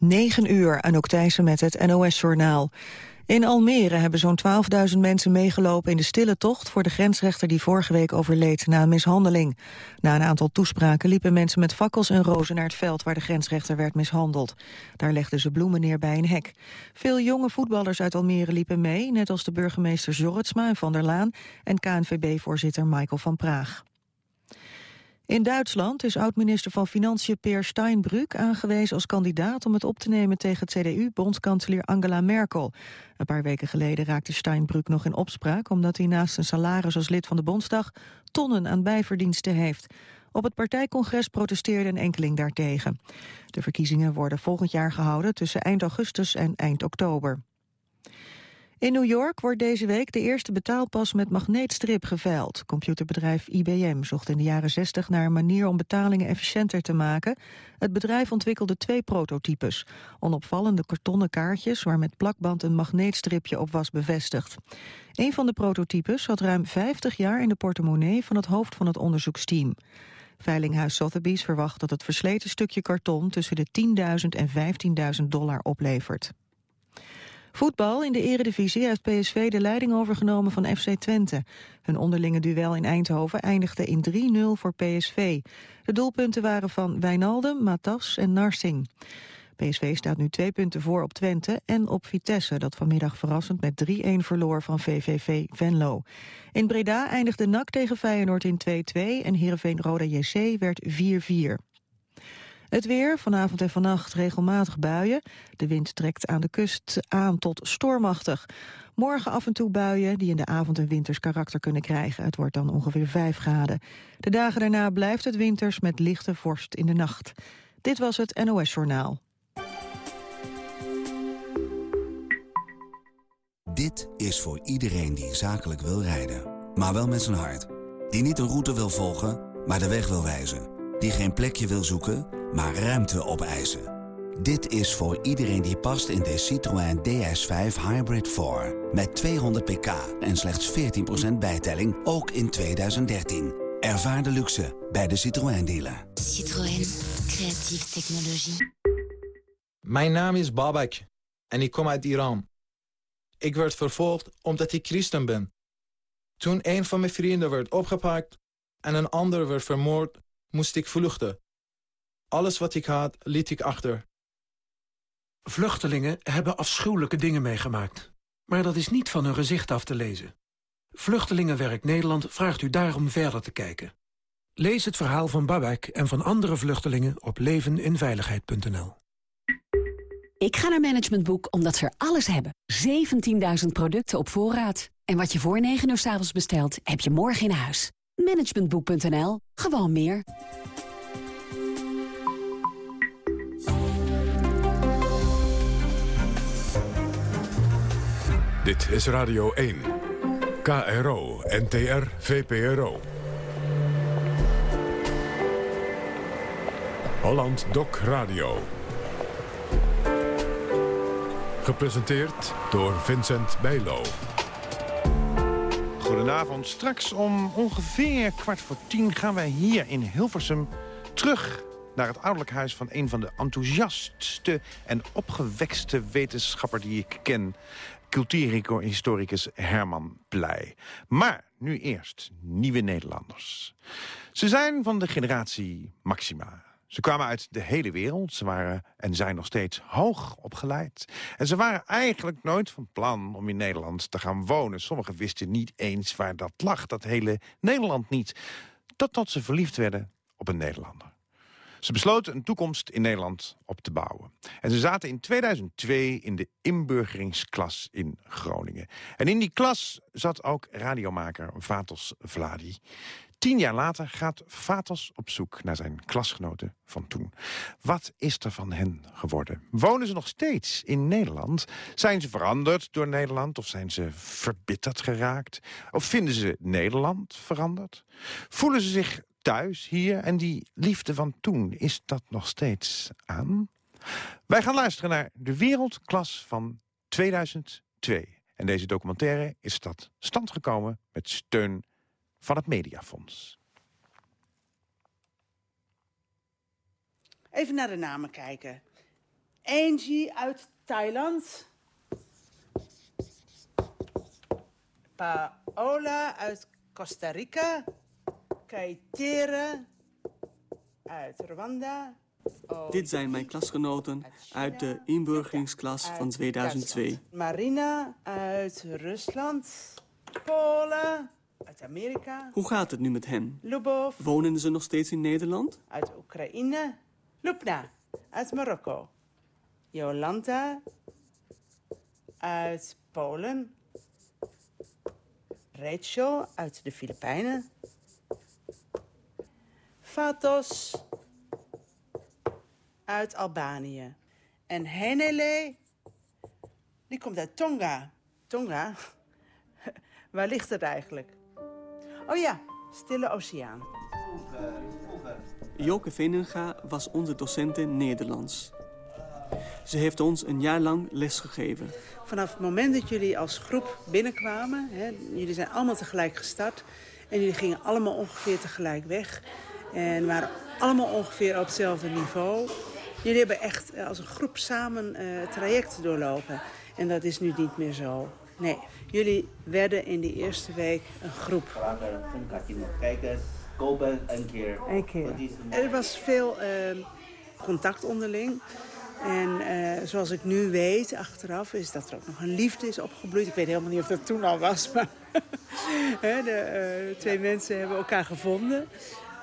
9 uur, Anouk Thijssen met het NOS-journaal. In Almere hebben zo'n 12.000 mensen meegelopen in de stille tocht... voor de grensrechter die vorige week overleed na een mishandeling. Na een aantal toespraken liepen mensen met fakkels en rozen naar het veld... waar de grensrechter werd mishandeld. Daar legden ze bloemen neer bij een hek. Veel jonge voetballers uit Almere liepen mee... net als de burgemeester Jorritsma en Van der Laan... en KNVB-voorzitter Michael van Praag. In Duitsland is oud-minister van Financiën Peer Steinbrück aangewezen als kandidaat om het op te nemen tegen CDU-bondskanselier Angela Merkel. Een paar weken geleden raakte Steinbrück nog in opspraak omdat hij naast een salaris als lid van de Bondsdag tonnen aan bijverdiensten heeft. Op het partijcongres protesteerde een enkeling daartegen. De verkiezingen worden volgend jaar gehouden tussen eind augustus en eind oktober. In New York wordt deze week de eerste betaalpas met magneetstrip geveild. Computerbedrijf IBM zocht in de jaren 60 naar een manier om betalingen efficiënter te maken. Het bedrijf ontwikkelde twee prototypes. Onopvallende kartonnen kaartjes waar met plakband een magneetstripje op was bevestigd. Een van de prototypes zat ruim 50 jaar in de portemonnee van het hoofd van het onderzoeksteam. Veilinghuis Sotheby's verwacht dat het versleten stukje karton tussen de 10.000 en 15.000 dollar oplevert. Voetbal in de eredivisie heeft PSV de leiding overgenomen van FC Twente. Hun onderlinge duel in Eindhoven eindigde in 3-0 voor PSV. De doelpunten waren van Wijnaldum, Matas en Narsing. PSV staat nu twee punten voor op Twente en op Vitesse... dat vanmiddag verrassend met 3-1 verloor van VVV Venlo. In Breda eindigde NAC tegen Feyenoord in 2-2 en Heerenveen-Roda JC werd 4-4. Het weer, vanavond en vannacht regelmatig buien. De wind trekt aan de kust aan tot stormachtig. Morgen af en toe buien die in de avond een winters karakter kunnen krijgen. Het wordt dan ongeveer 5 graden. De dagen daarna blijft het winters met lichte vorst in de nacht. Dit was het NOS Journaal. Dit is voor iedereen die zakelijk wil rijden. Maar wel met zijn hart. Die niet een route wil volgen, maar de weg wil wijzen. Die geen plekje wil zoeken maar ruimte opeisen. Dit is voor iedereen die past in de Citroën DS5 Hybrid 4. Met 200 pk en slechts 14% bijtelling, ook in 2013. Ervaar de luxe bij de Citroën dealer. Citroën, creatieve technologie. Mijn naam is Babak en ik kom uit Iran. Ik werd vervolgd omdat ik christen ben. Toen een van mijn vrienden werd opgepakt en een ander werd vermoord, moest ik vluchten. Alles wat ik had, liet ik achter. Vluchtelingen hebben afschuwelijke dingen meegemaakt. Maar dat is niet van hun gezicht af te lezen. Vluchtelingenwerk Nederland vraagt u daarom verder te kijken. Lees het verhaal van Babak en van andere vluchtelingen op leveninveiligheid.nl. Ik ga naar Management Boek omdat ze er alles hebben. 17.000 producten op voorraad. En wat je voor 9 uur s avonds bestelt, heb je morgen in huis. Managementboek.nl. Gewoon meer. Dit is Radio 1. KRO, NTR, VPRO. Holland Doc Radio. Gepresenteerd door Vincent Bijlo. Goedenavond. Straks om ongeveer kwart voor tien gaan wij hier in Hilversum terug naar het ouderlijk huis van een van de enthousiastste en opgewekste wetenschapper die ik ken cultuurhistoricus Herman Pleij. Maar nu eerst nieuwe Nederlanders. Ze zijn van de generatie Maxima. Ze kwamen uit de hele wereld. Ze waren en zijn nog steeds hoog opgeleid. En ze waren eigenlijk nooit van plan om in Nederland te gaan wonen. Sommigen wisten niet eens waar dat lag, dat hele Nederland niet. Totdat ze verliefd werden op een Nederlander. Ze besloten een toekomst in Nederland op te bouwen. En ze zaten in 2002 in de inburgeringsklas in Groningen. En in die klas zat ook radiomaker Vatos Vladi. Tien jaar later gaat Vatos op zoek naar zijn klasgenoten van toen. Wat is er van hen geworden? Wonen ze nog steeds in Nederland? Zijn ze veranderd door Nederland of zijn ze verbitterd geraakt? Of vinden ze Nederland veranderd? Voelen ze zich thuis hier en die liefde van toen, is dat nog steeds aan? Wij gaan luisteren naar de wereldklas van 2002. En deze documentaire is tot stand gekomen met steun van het Mediafonds. Even naar de namen kijken. Angie uit Thailand. Paola uit Costa Rica. Kaitere uit Rwanda. Dit zijn mijn klasgenoten uit de inburgeringsklas van 2002. Marina uit Rusland. Polen uit Amerika. Hoe gaat het nu met hen? Lubov Wonen ze nog steeds in Nederland? uit Oekraïne. Lubna uit Marokko. Jolanta uit Polen. Rachel uit de Filipijnen. Fatos uit Albanië. En Henele, die komt uit Tonga. Tonga? Waar ligt het eigenlijk? Oh ja, Stille Oceaan. Joke Veninga was onze docent in Nederlands. Ze heeft ons een jaar lang lesgegeven. Vanaf het moment dat jullie als groep binnenkwamen... Hè, jullie zijn allemaal tegelijk gestart... en jullie gingen allemaal ongeveer tegelijk weg... en waren allemaal ongeveer op hetzelfde niveau. Jullie hebben echt eh, als een groep samen het traject doorlopen. En dat is nu niet meer zo. Nee, jullie werden in die eerste week een groep. Kijken, kopen een keer. Eén keer. Er was veel eh, contact onderling. En eh, zoals ik nu weet, achteraf, is dat er ook nog een liefde is opgebloeid. Ik weet helemaal niet of dat toen al was, maar hè, de eh, twee mensen hebben elkaar gevonden.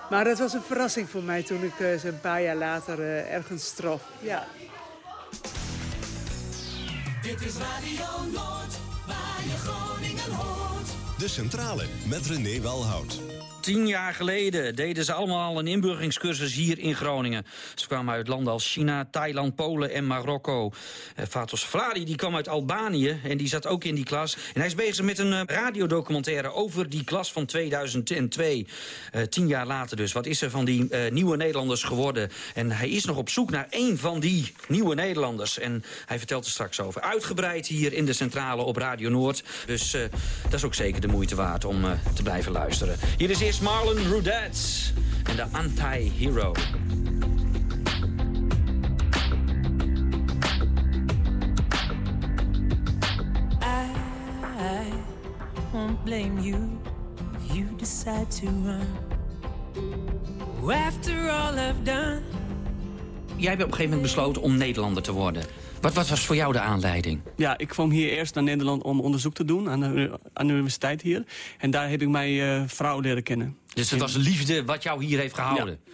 Maar dat was een verrassing voor mij toen ik eh, ze een paar jaar later ergens trof. Ja. Dit is Radio Noord, De Centrale met René Welhout. Tien jaar geleden deden ze allemaal een inburgeringscursus hier in Groningen. Ze kwamen uit landen als China, Thailand, Polen en Marokko. Eh, Fatos Vladi die kwam uit Albanië en die zat ook in die klas. En hij is bezig met een eh, radiodocumentaire over die klas van 2002. Eh, tien jaar later dus. Wat is er van die nieuwe Nederlanders geworden? En hij is nog op zoek naar één van die nieuwe Nederlanders. En hij vertelt er straks over. Uitgebreid hier in de Centrale op Radio Noord. Dus dat is ook zeker de moeite waard om te blijven luisteren. Hier is eerst Marlon Rudet en de Anti-Hero. I won't blame you if you decide to run. After all I've done. Jij hebt op een gegeven moment besloten om Nederlander te worden. Wat, wat was voor jou de aanleiding? Ja, ik kwam hier eerst naar Nederland om onderzoek te doen aan de, aan de universiteit hier. En daar heb ik mijn eh, vrouw leren kennen. Dus het was liefde wat jou hier heeft gehouden? Ja.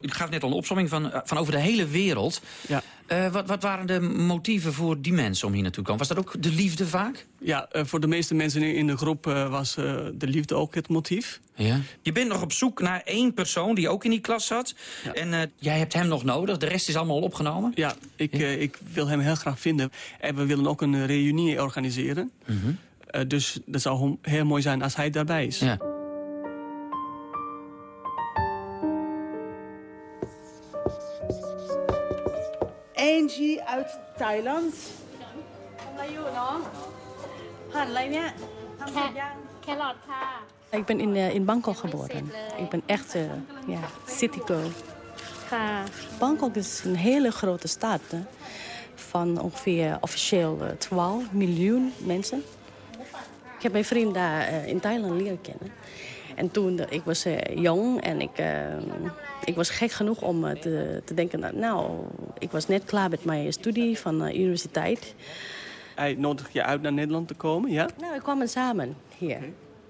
Ik gaf net al een opzomming van, eh, van over de hele wereld. Ja. Eh, wat, wat waren de motieven voor die mensen om hier naartoe te komen? Was dat ook de liefde vaak? Ja, eh, voor de meeste mensen in de groep was eh, de liefde ook het motief. Ja. Je bent nog op zoek naar één persoon die ook in die klas zat. En eh, jij hebt hem nog nodig. De rest is allemaal opgenomen. Ja, ik, eh, ik wil hem heel graag vinden. En we willen ook een reunie organiseren. Mhm. Eh, dus dat zou heel mooi zijn als hij daarbij is. Ja. Angie uit Thailand. ทำอะไรอยู่เนาะหั่นอะไรเนี่ยทำเสร็จยังแครอทค่ะ Ik ben in, eh, in Bangkok geboren. Ik ben echt eh, ja, city girl. ค่ะ Bangkok is een hele grote stad. hè, van ongeveer officieel eh, 12 miljoen mensen. Ik heb mijn vriend daar eh, in Thailand leren kennen. En toen, eh, ik was eh, jong en ik, eh, ik was gek genoeg om te, te denken... dat, nou, ik was net klaar met mijn studie van de universiteit. Hij nodigt je uit naar Nederland te komen, ja? Nou, we kwamen samen hier,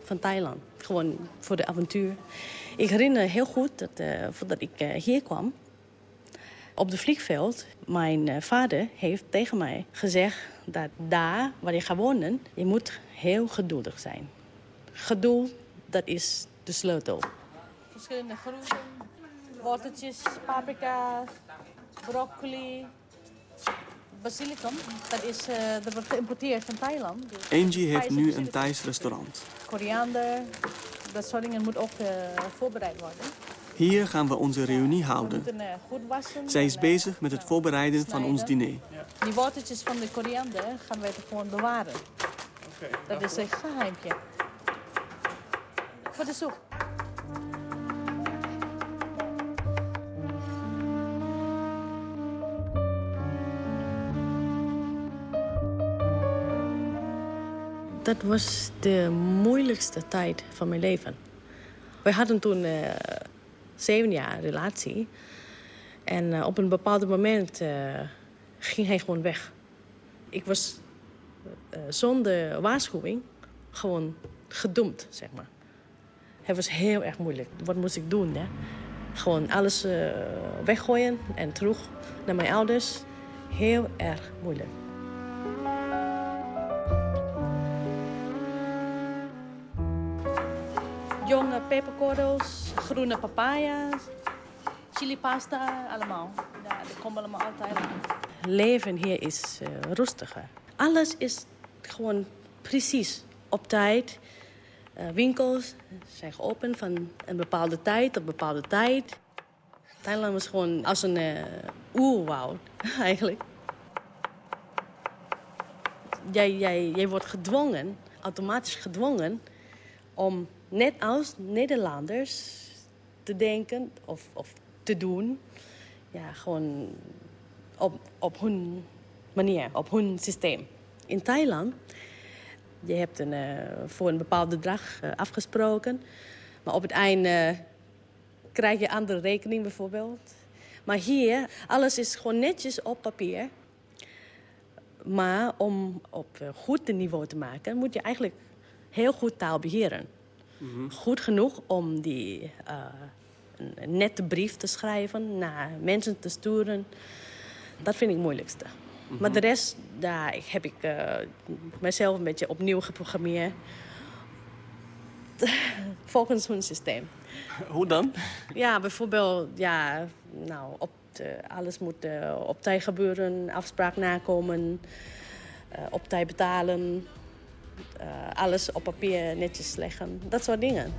van Thailand. Gewoon voor de avontuur. Ik herinner heel goed dat voordat ik hier kwam... op het vliegveld, mijn vader heeft tegen mij gezegd... dat daar waar je gaat wonen, je moet heel geduldig zijn. Geduld, dat is de sleutel. Verschillende groenten, worteltjes, paprika, broccoli, basilicum. Dat, is, eh, dat wordt geïmporteerd van Thailand. Dus Angie heeft nu een Thais restaurant. Koriander, dat soort dingen moet ook eh, voorbereid worden. Hier gaan we onze reunie houden. moeten eh, goed wassen. Zij is en, bezig met het voorbereiden van ons diner. Die worteltjes van de koriander gaan wij gewoon bewaren. Dat is een geheimje. Dat was de moeilijkste tijd van mijn leven. We hadden toen eh, zeven jaar relatie. En eh, op een bepaald moment eh, ging hij gewoon weg. Ik was zonder waarschuwing gewoon gedoemd, zeg maar. Het was heel erg moeilijk. Wat moest ik doen, hè? Gewoon alles weggooien en terug naar mijn ouders. Heel erg moeilijk. jonge peperkorrels, groene papaya's, chilipasta, allemaal. Ja, dat komt allemaal altijd aan. Leven hier is uh, rustiger. Alles is gewoon precies op tijd. Uh, winkels zijn geopend van een bepaalde tijd op bepaalde tijd. Thailand was gewoon als een uh, oerwoud, eigenlijk. Jij, jij, jij wordt gedwongen, automatisch gedwongen, om net als Nederlanders te denken of, of te doen. Ja, gewoon op, op hun manier, op hun systeem. In Thailand, je hebt een, uh, voor een bepaald bedrag uh, afgesproken. Maar op het einde krijg je andere rekening bijvoorbeeld. Maar hier, alles is gewoon netjes op papier. Maar om op goed niveau te maken, moet je eigenlijk heel goed taal beheren. Mhm. Goed genoeg om die een nette brief te schrijven, naar mensen te sturen. Dat vind ik het moeilijkste. Maar Mhm. de rest, daar heb ik uh, mezelf een beetje opnieuw geprogrammeerd. Volgens hun systeem. Hoe dan? Ja, bijvoorbeeld, ja, nou, op de, alles moet uh, op tijd gebeuren, afspraak nakomen, uh, op tijd betalen, alles op papier netjes leggen, dat soort dingen.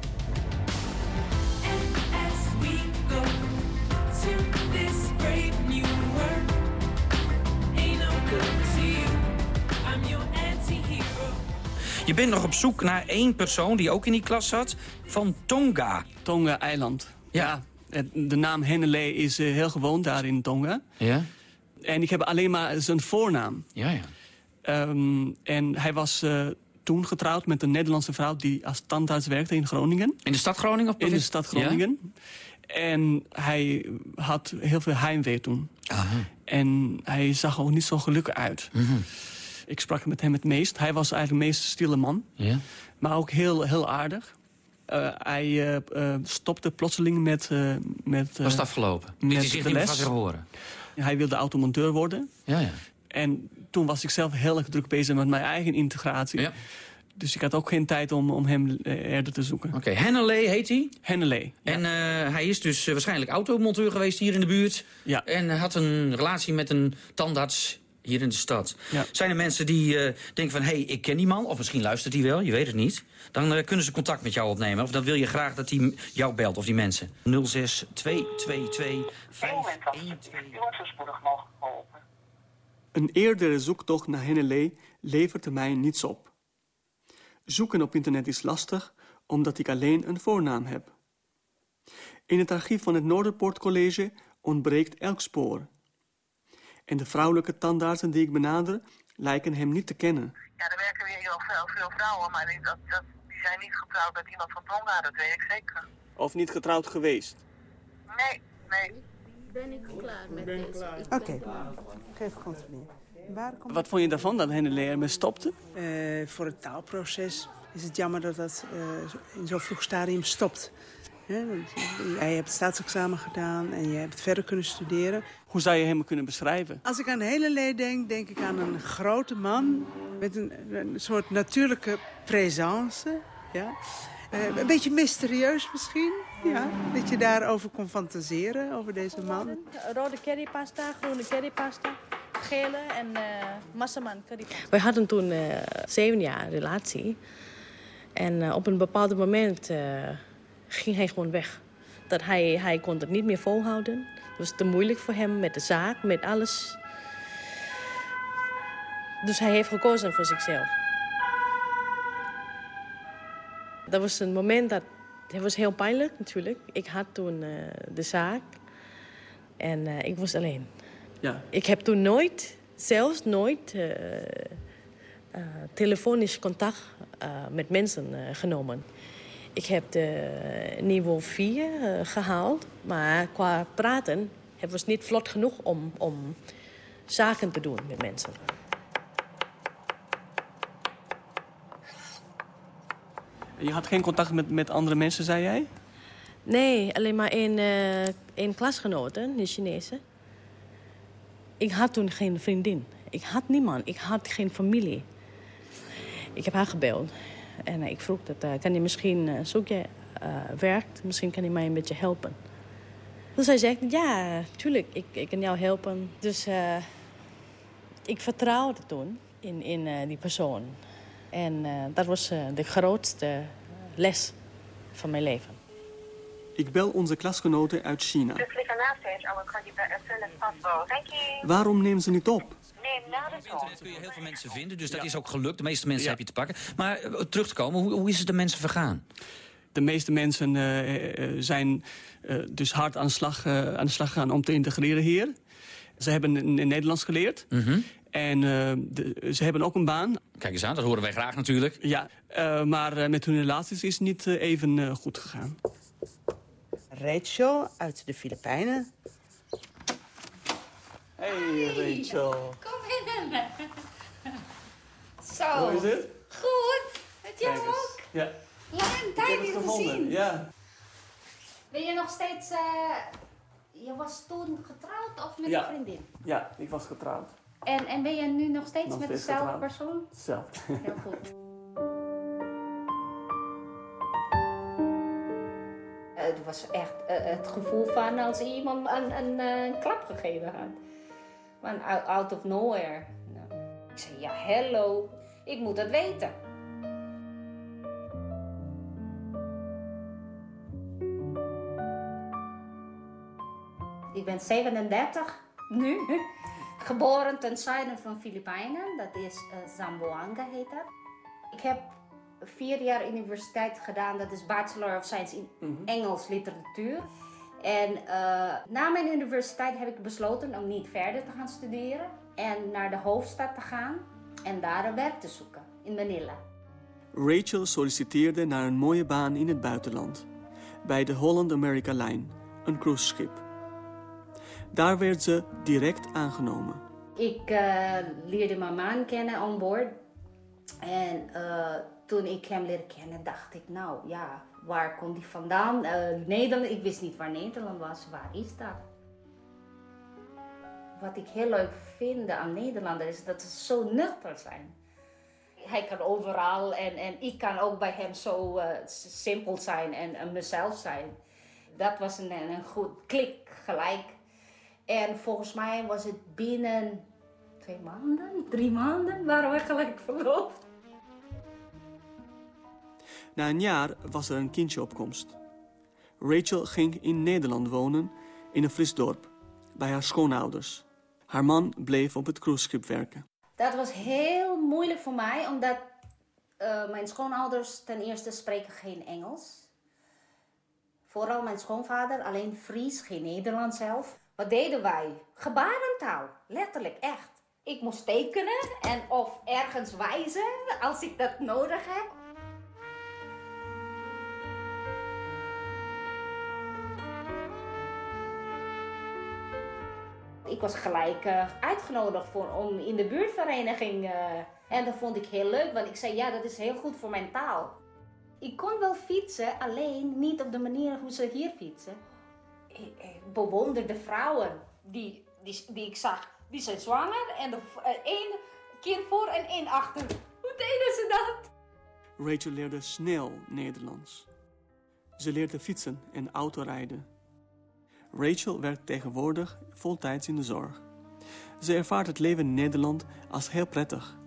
Je bent nog op zoek naar één persoon die ook in die klas zat, van Tonga. Tonga-eiland. Ja. ja. De naam Hennele is uh, heel gewoon daar in Tonga. Ja. En ik heb alleen maar zijn voornaam. Ja, ja. Um, en hij was uh, toen getrouwd met een Nederlandse vrouw... die als tandarts werkte in Groningen. In de stad Groningen? Of in de stad Groningen. Ja? En hij had heel veel heimwee toen. Aha. En hij zag ook niet zo gelukkig uit. Mm -hmm. Ik sprak met hem het meest. Hij was eigenlijk de meest stille man. Ja. Maar ook heel, heel aardig. Uh, hij uh, uh, stopte plotseling met... met was het afgelopen? Met zich niet meer van horen? Hij wilde automonteur worden. Ja, ja. En toen was ik zelf heel erg druk bezig met mijn eigen integratie. Ja. Dus ik had ook geen tijd om, om hem eerder te zoeken. Oké, okay. Heet hij? Hennele, ja. En uh, hij is dus waarschijnlijk automonteur geweest hier in de buurt. Ja. En had een relatie met een tandarts hier in de stad. Ja. Zijn er mensen die uh, denken van... hé, hey, ik ken die man, of misschien luistert hij wel, je weet het niet... dan uh, kunnen ze contact met jou opnemen. Of dan wil je graag dat hij jou belt, of die mensen. 06 222 512. U wordt zo spoedig mogelijk geholpen. Een eerdere zoektocht naar Hennele levert mij niets op. Zoeken op internet is lastig, omdat ik alleen een voornaam heb. In het archief van het Noorderpoort College ontbreekt elk spoor. En de vrouwelijke tandartsen die ik benader, lijken hem niet te kennen. Ja, er werken weer heel veel, veel vrouwen, maar die, dat, dat, die zijn niet getrouwd met iemand van Tonga, dat weet ik zeker. Of niet getrouwd geweest? Nee, nee. Ben ik klaar met deze? Oké, okay. geef controleren. Wat vond je daarvan dat Hennele ermee stopte? Uh, voor het taalproces is het jammer dat dat uh, in zo'n vroeg stadium stopt. He, jij hebt het staatsexamen gedaan en je hebt verder kunnen studeren. Hoe zou je hem kunnen beschrijven? Als ik aan Hennele denk, denk ik aan een grote man... met een, een soort natuurlijke présence. Ja? Uh, een beetje mysterieus misschien. Ja, dat je daarover kon fantaseren, over deze man. Rode currypasta, groene currypasta, gele en uh, massaman currypasta. We hadden toen uh, zeven jaar relatie. En uh, op een bepaald moment ging hij gewoon weg. Dat hij, hij kon het niet meer volhouden. Het was te moeilijk voor hem met de zaak, met alles. Dus hij heeft gekozen voor zichzelf. Dat was een moment dat... Het was heel pijnlijk natuurlijk. Ik had toen uh, de zaak. En uh, ik was alleen. Ja. Ik heb toen nooit, zelfs nooit... Uh, telefonisch contact eh, met mensen eh, genomen. Ik heb de niveau 4 eh, gehaald, maar qua praten het niet vlot genoeg om, om zaken te doen met mensen. Je had geen contact met, met andere mensen, zei jij? Nee, alleen maar één, eh, één klasgenote, een Chinese. Ik had toen geen vriendin. Ik had niemand. Ik had geen familie. Ik heb haar gebeld. En ik vroeg dat, eh, kan je misschien, uh, zoek je eh, werk? Misschien kan je mij een beetje helpen. Dus zij zegt, ja, tuurlijk, ik, ik kan jou helpen. Dus eh, ik vertrouwde toen in, in eh, die persoon. En eh, dat was eh, de grootste les van mijn leven. Ik bel onze klasgenoten uit China. Thank you. Waarom nemen ze niet op? All. internet kun je heel veel mensen vinden, dus dat is ook gelukt. De meeste mensen heb je te pakken. Maar eh, terug te komen, hoe, hoe is het de mensen vergaan? De meeste mensen eh, eh, zijn eh, dus hard aan de, slag, eh, aan de slag gegaan om te integreren hier. Ze hebben in, in Nederlands geleerd. En eh, de- ze hebben ook een baan. Kijk eens aan, dat horen wij graag natuurlijk. Ja, eh, maar met hun relaties is het niet even goed gegaan. Rachel uit de Filipijnen. Hey Rachel. Kom binnen. Zo. Hoe is het? Goed. Met jou ook. Ja, Lang tijd niet gezien. Ja. Ben je nog steeds... eh, je was toen getrouwd of met Ja. een vriendin? ja, ik was getrouwd. En, en ben je nu nog steeds Nog met steeds dezelfde getrouwd. persoon? Hetzelfde. Heel goed. Eh, Het was echt eh, het gevoel van als iemand een, een, een klap gegeven had. Van out, out of nowhere. Nou, ik zei, ja, hello. Ik moet dat weten. Ik ben 37 nu. Geboren ten zuiden van Filipijnen. Dat is eh, Zamboanga heet dat. Ik heb vier jaar universiteit gedaan. Dat is Bachelor of Science in Engels literatuur. En eh, na mijn universiteit heb ik besloten om niet verder te gaan studeren. En naar de hoofdstad te gaan. En daar een werk te zoeken. In Manila. Rachel solliciteerde naar een mooie baan in het buitenland. Bij de Holland America Line, een cruiseschip. Daar werd ze direct aangenomen. Ik eh, leerde mijn man kennen on board. En eh, toen ik hem leerde kennen, dacht ik, nou ja, waar komt hij vandaan? Eh, Nederland, ik wist niet waar Nederland was. Waar is dat? Wat ik heel leuk vind aan Nederlanders is dat ze zo nuchter zijn. Hij kan overal en, en ik kan ook bij hem zo eh, simpel zijn en, en mezelf zijn. Dat was een, een goed klik gelijk. En volgens mij was het binnen twee maanden, drie maanden, waren we gelijk verloofd. Na een jaar was er een kindje op komst. Rachel ging in Nederland wonen, in een fris dorp, bij haar schoonouders. Haar man bleef op het cruiseschip werken. Dat was heel moeilijk voor mij, omdat eh, mijn schoonouders ten eerste spreken geen Engels. Vooral mijn schoonvader, alleen Fries, geen Nederlands zelf. Wat deden wij? Gebarentaal, letterlijk, echt. Ik moest tekenen en of ergens wijzen als ik dat nodig heb. Ik was gelijk eh, uitgenodigd voor, om in de buurtvereniging. eh, en dat vond ik heel leuk, want ik zei ja, dat is heel goed voor mijn taal. Ik kon wel fietsen, alleen niet op de manier hoe ze hier fietsen. Ik, ik bewonderde vrouwen die, die, die ik zag. Die zijn zwanger en de, eh, één keer voor en één achter. Hoe deden ze dat? Rachel leerde snel Nederlands. Ze leerde fietsen en autorijden. Rachel werkt tegenwoordig voltijds in de zorg. Ze ervaart het leven in Nederland als heel prettig.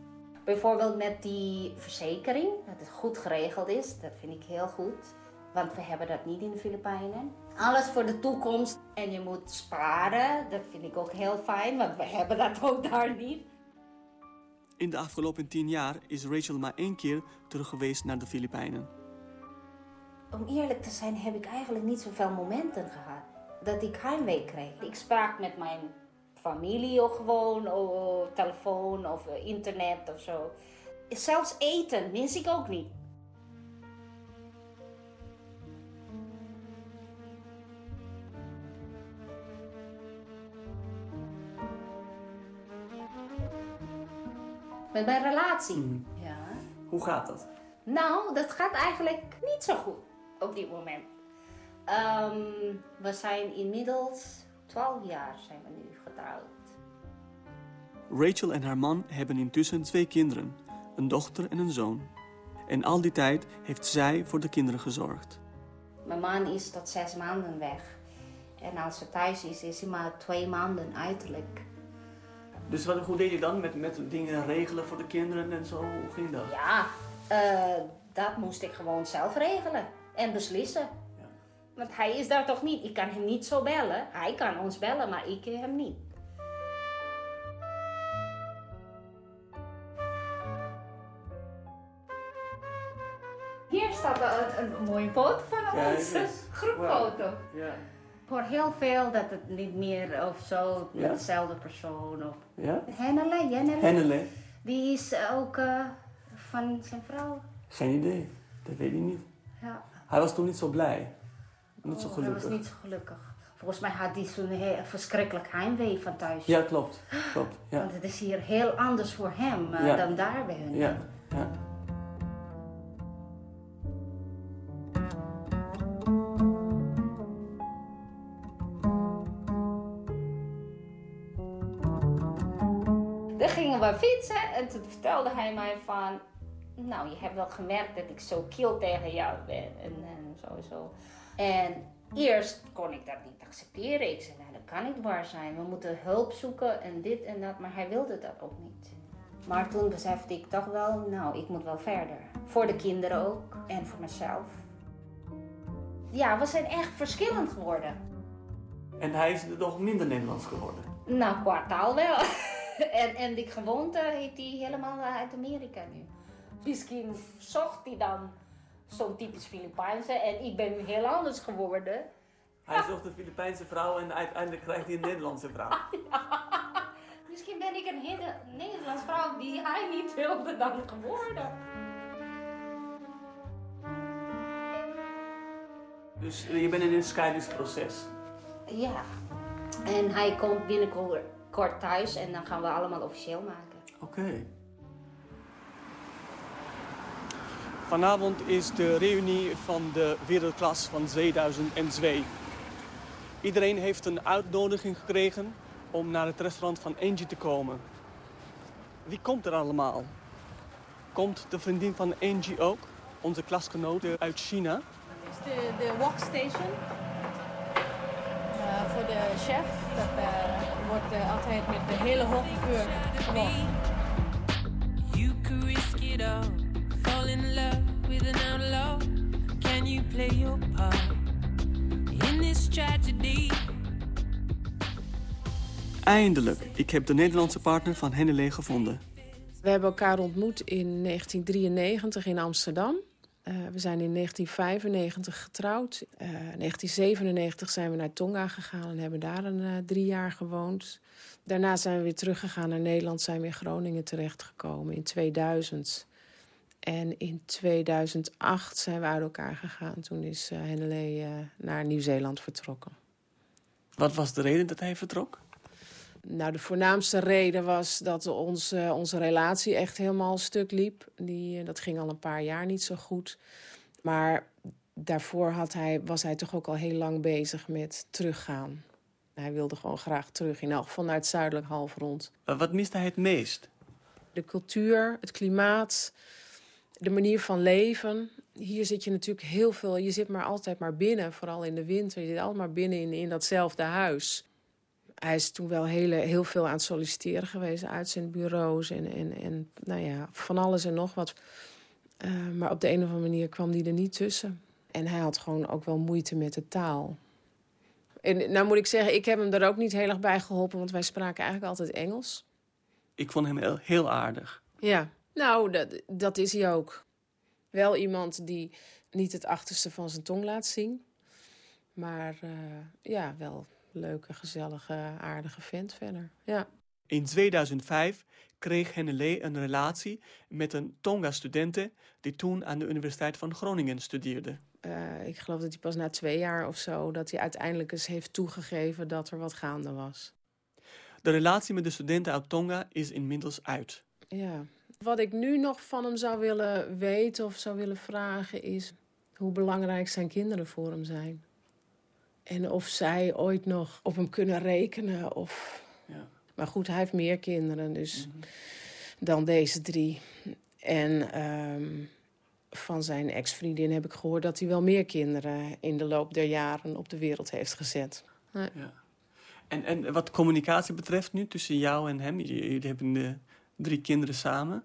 Bijvoorbeeld met die verzekering, dat het goed geregeld is, dat vind ik heel goed. Want we hebben dat niet in de Filipijnen. Alles voor de toekomst. En je moet sparen, dat vind ik ook heel fijn, want we hebben dat ook daar niet. In de afgelopen tien jaar is Rachel maar één keer terug geweest naar de Filipijnen. Om eerlijk te zijn heb ik eigenlijk niet zoveel momenten gehad dat ik heimwee kreeg. Ik sprak met mijn familie ook gewoon, o telefoon of internet of zo. Zelfs eten mis ik ook niet. Met mijn relatie. Ja. Hoe gaat dat? Nou, dat gaat eigenlijk niet zo goed op dit moment. Ehm, we zijn inmiddels 12 jaar zijn we nu getrouwd. Rachel en haar man hebben intussen twee kinderen, een dochter en een zoon. En al die tijd heeft zij voor de kinderen gezorgd. Mijn man is tot zes maanden weg. En als ze thuis is, is hij maar twee maanden uiterlijk. Dus wat, hoe deed je dan met, met dingen regelen voor de kinderen en zo? Hoe ging dat? Ja, eh, dat moest ik gewoon zelf regelen en beslissen. Want hij is daar toch niet. Ik kan hem niet zo bellen. Hij kan ons bellen, maar ik hem niet. Hier staat een, een mooie foto van onze groepfoto. Ja. Voor heel veel dat het niet meer of zo met Ja? dezelfde persoon. Of... Ja? Hennele, Jennele. Hennele? Die is ook eh, van zijn vrouw. Geen idee. Dat weet ik niet. Ja. Hij was toen niet zo blij. Niet zo Oh, Hij was niet zo gelukkig. Volgens mij had hij zo'n verschrikkelijk heimwee van thuis. Ja, klopt. klopt. Ja. Want het is hier heel anders voor hem eh, Ja. dan daar bij hun. Ja. ja. Dan gingen we fietsen en toen vertelde hij mij van... Nou, je hebt wel gemerkt dat ik zo kiel tegen jou ben en, en sowieso. En eerst kon ik dat niet accepteren. Ik zei, nou, dat kan niet waar zijn. We moeten hulp zoeken en dit en dat. Maar hij wilde dat ook niet. Maar toen besefte ik toch wel, nou, ik moet wel verder. Voor de kinderen ook en voor mezelf. Ja, we zijn echt verschillend geworden. En hij is er toch minder Nederlands geworden. Nou, qua taal wel. en, en die gewoonte heeft hij helemaal uit Amerika nu. Misschien zocht hij dan zo'n typisch Filipijnse en ik ben nu heel anders geworden. Hij zocht een Filipijnse vrouw en uiteindelijk krijgt hij een Nederlandse vrouw. Misschien ben ik een hele Nederlandse vrouw die hij niet wilde dan geworden. Dus eh, je bent in een scheidingsproces. Ja. En hij komt binnenkort kort thuis en dan gaan we allemaal officieel maken. Oké. Vanavond is de reunie van de wereldklas van 2002. Iedereen heeft een uitnodiging gekregen om naar het restaurant van Angie te komen. Wie komt er allemaal? Komt de vriendin van Angie ook? Onze klasgenote uit China? is de, de workstation Eh, voor de chef. Dat eh, wordt eh, altijd met de hele hoge vuur. With an outlaw. Can you play your part in this tragedy? Eindelijk, ik heb de Nederlandse partner van Hennele gevonden. We hebben elkaar ontmoet in 1993 in Amsterdam. Eh, we zijn in 1995 getrouwd. Eh, in 1997 zijn we naar Tonga gegaan en hebben daar een, eh, drie jaar gewoond. Daarna zijn we weer teruggegaan naar Nederland, zijn we in Groningen terechtgekomen in 2000. En in 2008 zijn we uit elkaar gegaan. Toen is uh, eh, naar Nieuw-Zeeland vertrokken. Wat was de reden dat hij vertrok? Nou, de voornaamste reden was dat onze, onze relatie echt helemaal stuk liep. Die, eh, dat ging al een paar jaar niet zo goed. Maar daarvoor had hij, was hij toch ook al heel lang bezig met teruggaan. Hij wilde gewoon graag terug, in elk geval naar het zuidelijk halfrond. Eh, Wat miste hij het meest? De cultuur, het klimaat, de manier van leven. Hier zit je natuurlijk heel veel, je zit maar altijd maar binnen, vooral in de winter. Je zit altijd maar binnen in, in datzelfde huis hij is toen wel hele, heel veel aan het solliciteren geweest, uitzendbureaus en, en, en nou ja, van alles en nog wat. Uh, maar op de een of andere manier kwam die er niet tussen. En hij had gewoon ook wel moeite met de taal. En nou moet ik zeggen, ik heb hem daar ook niet heel erg bij geholpen, want wij spraken eigenlijk altijd Engels. Ik vond hem heel, heel aardig. Ja, nou, dat, dat is hij ook. Wel iemand die niet het achterste van zijn tong laat zien. Maar uh, ja, wel leuke, gezellige, aardige vent verder. Ja. In 2005 kreeg Hennele een relatie met een Tonga-studente die toen aan de Universiteit van Groningen studeerde. Eh, ik geloof dat hij pas na twee jaar of zo... dat hij uiteindelijk eens heeft toegegeven dat er wat gaande was. De relatie met de studenten uit Tonga is inmiddels uit. Ja. Wat ik nu nog van hem zou willen weten of zou willen vragen is... hoe belangrijk zijn kinderen voor hem zijn. En of zij ooit nog op hem kunnen rekenen. Of... Ja. Maar goed, hij heeft meer kinderen dus dan deze drie. En ehm, van zijn ex-vriendin heb ik gehoord dat hij wel meer kinderen in de loop der jaren op de wereld heeft gezet. Ja. Ja. En, en wat communicatie betreft nu tussen jou en hem, jullie hebben eh, drie kinderen samen.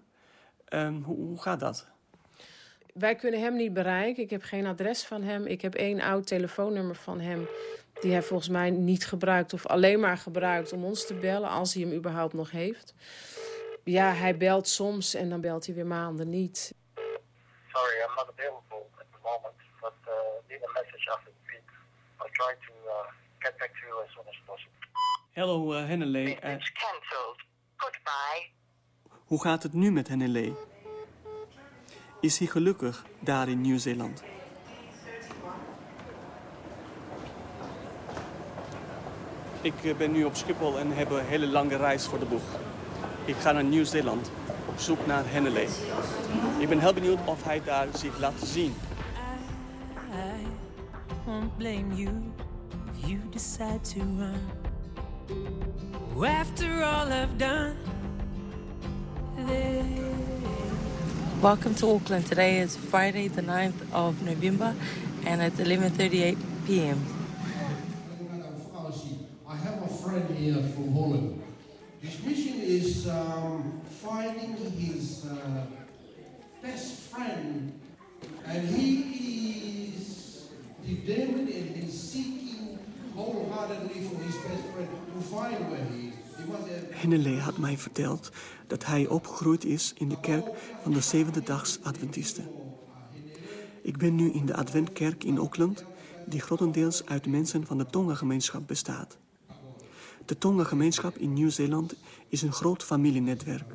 Ehm, hoe, hoe gaat dat? Wij kunnen hem niet bereiken. Ik heb geen adres van hem. Ik heb één oud telefoonnummer van hem. Die hij volgens mij niet gebruikt of alleen maar gebruikt om ons te bellen, als hij hem überhaupt nog heeft. Ja, hij belt soms en dan belt hij weer maanden niet. Sorry, I'm not available at the moment, but uh, leave a message after the beep. I'll try to uh, get back to you as soon as possible. Hallo uh, Hennele. Eh, cancelled. Goodbye. Hoe gaat het nu met Hennele? Is hij gelukkig daar in Nieuw-Zeeland? Ik eh, ben nu op Schiphol en heb een hele lange reis voor de boeg. Ik ga naar Nieuw-Zeeland op zoek naar Hennele. Ik ben heel benieuwd of hij daar zich laat zien. I won't blame you if you decide to run. After all I've done, Welcome to Auckland. Today is Friday, the 9th of November, and it's 11:38 p.m. I have a friend here from Holland. His mission is um, finding his uh, best friend, and he is determined and he's seeking wholeheartedly for his best friend to find where he is. Hennele had mij verteld dat hij opgegroeid is in de kerk van de Zevende Dags Adventisten. Ik ben nu in de Adventkerk in Auckland, die grotendeels uit mensen van de Tonga-gemeenschap bestaat. De Tonga-gemeenschap in Nieuw-Zeeland is een groot familienetwerk.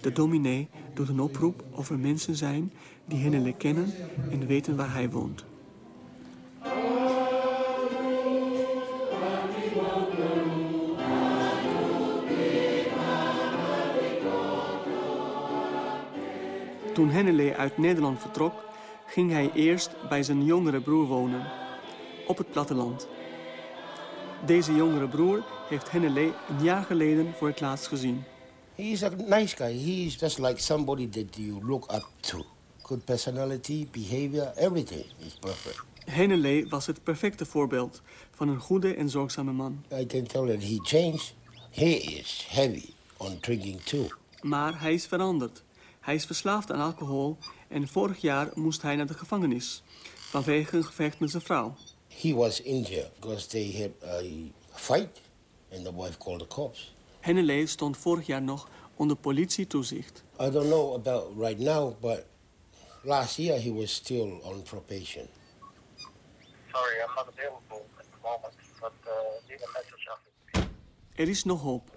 De dominee doet een oproep of er mensen zijn die Hennele kennen en weten waar hij woont. Toen Hennele uit Nederland vertrok, ging hij eerst bij zijn jongere broer wonen, op het platteland. Deze jongere broer heeft Hennele een jaar geleden voor het laatst gezien. He's a nice guy. He's just like somebody that you look up to. Good personality, behavior, everything is perfect. Hennele was het perfecte voorbeeld van een goede en zorgzame man. I can tell that he changed. He is heavy on drinking too. Maar hij is veranderd. Hij is verslaafd aan alcohol en vorig jaar moest hij naar de gevangenis vanwege een gevecht met zijn vrouw. He was injured because they had a fight, and the wife called the cops. Hennele stond vorig jaar nog onder politietoezicht. I don't know about right now, but last year he was still on probation. Sorry, I'm not available at the moment, but uh, leave a message after Er is nog hoop.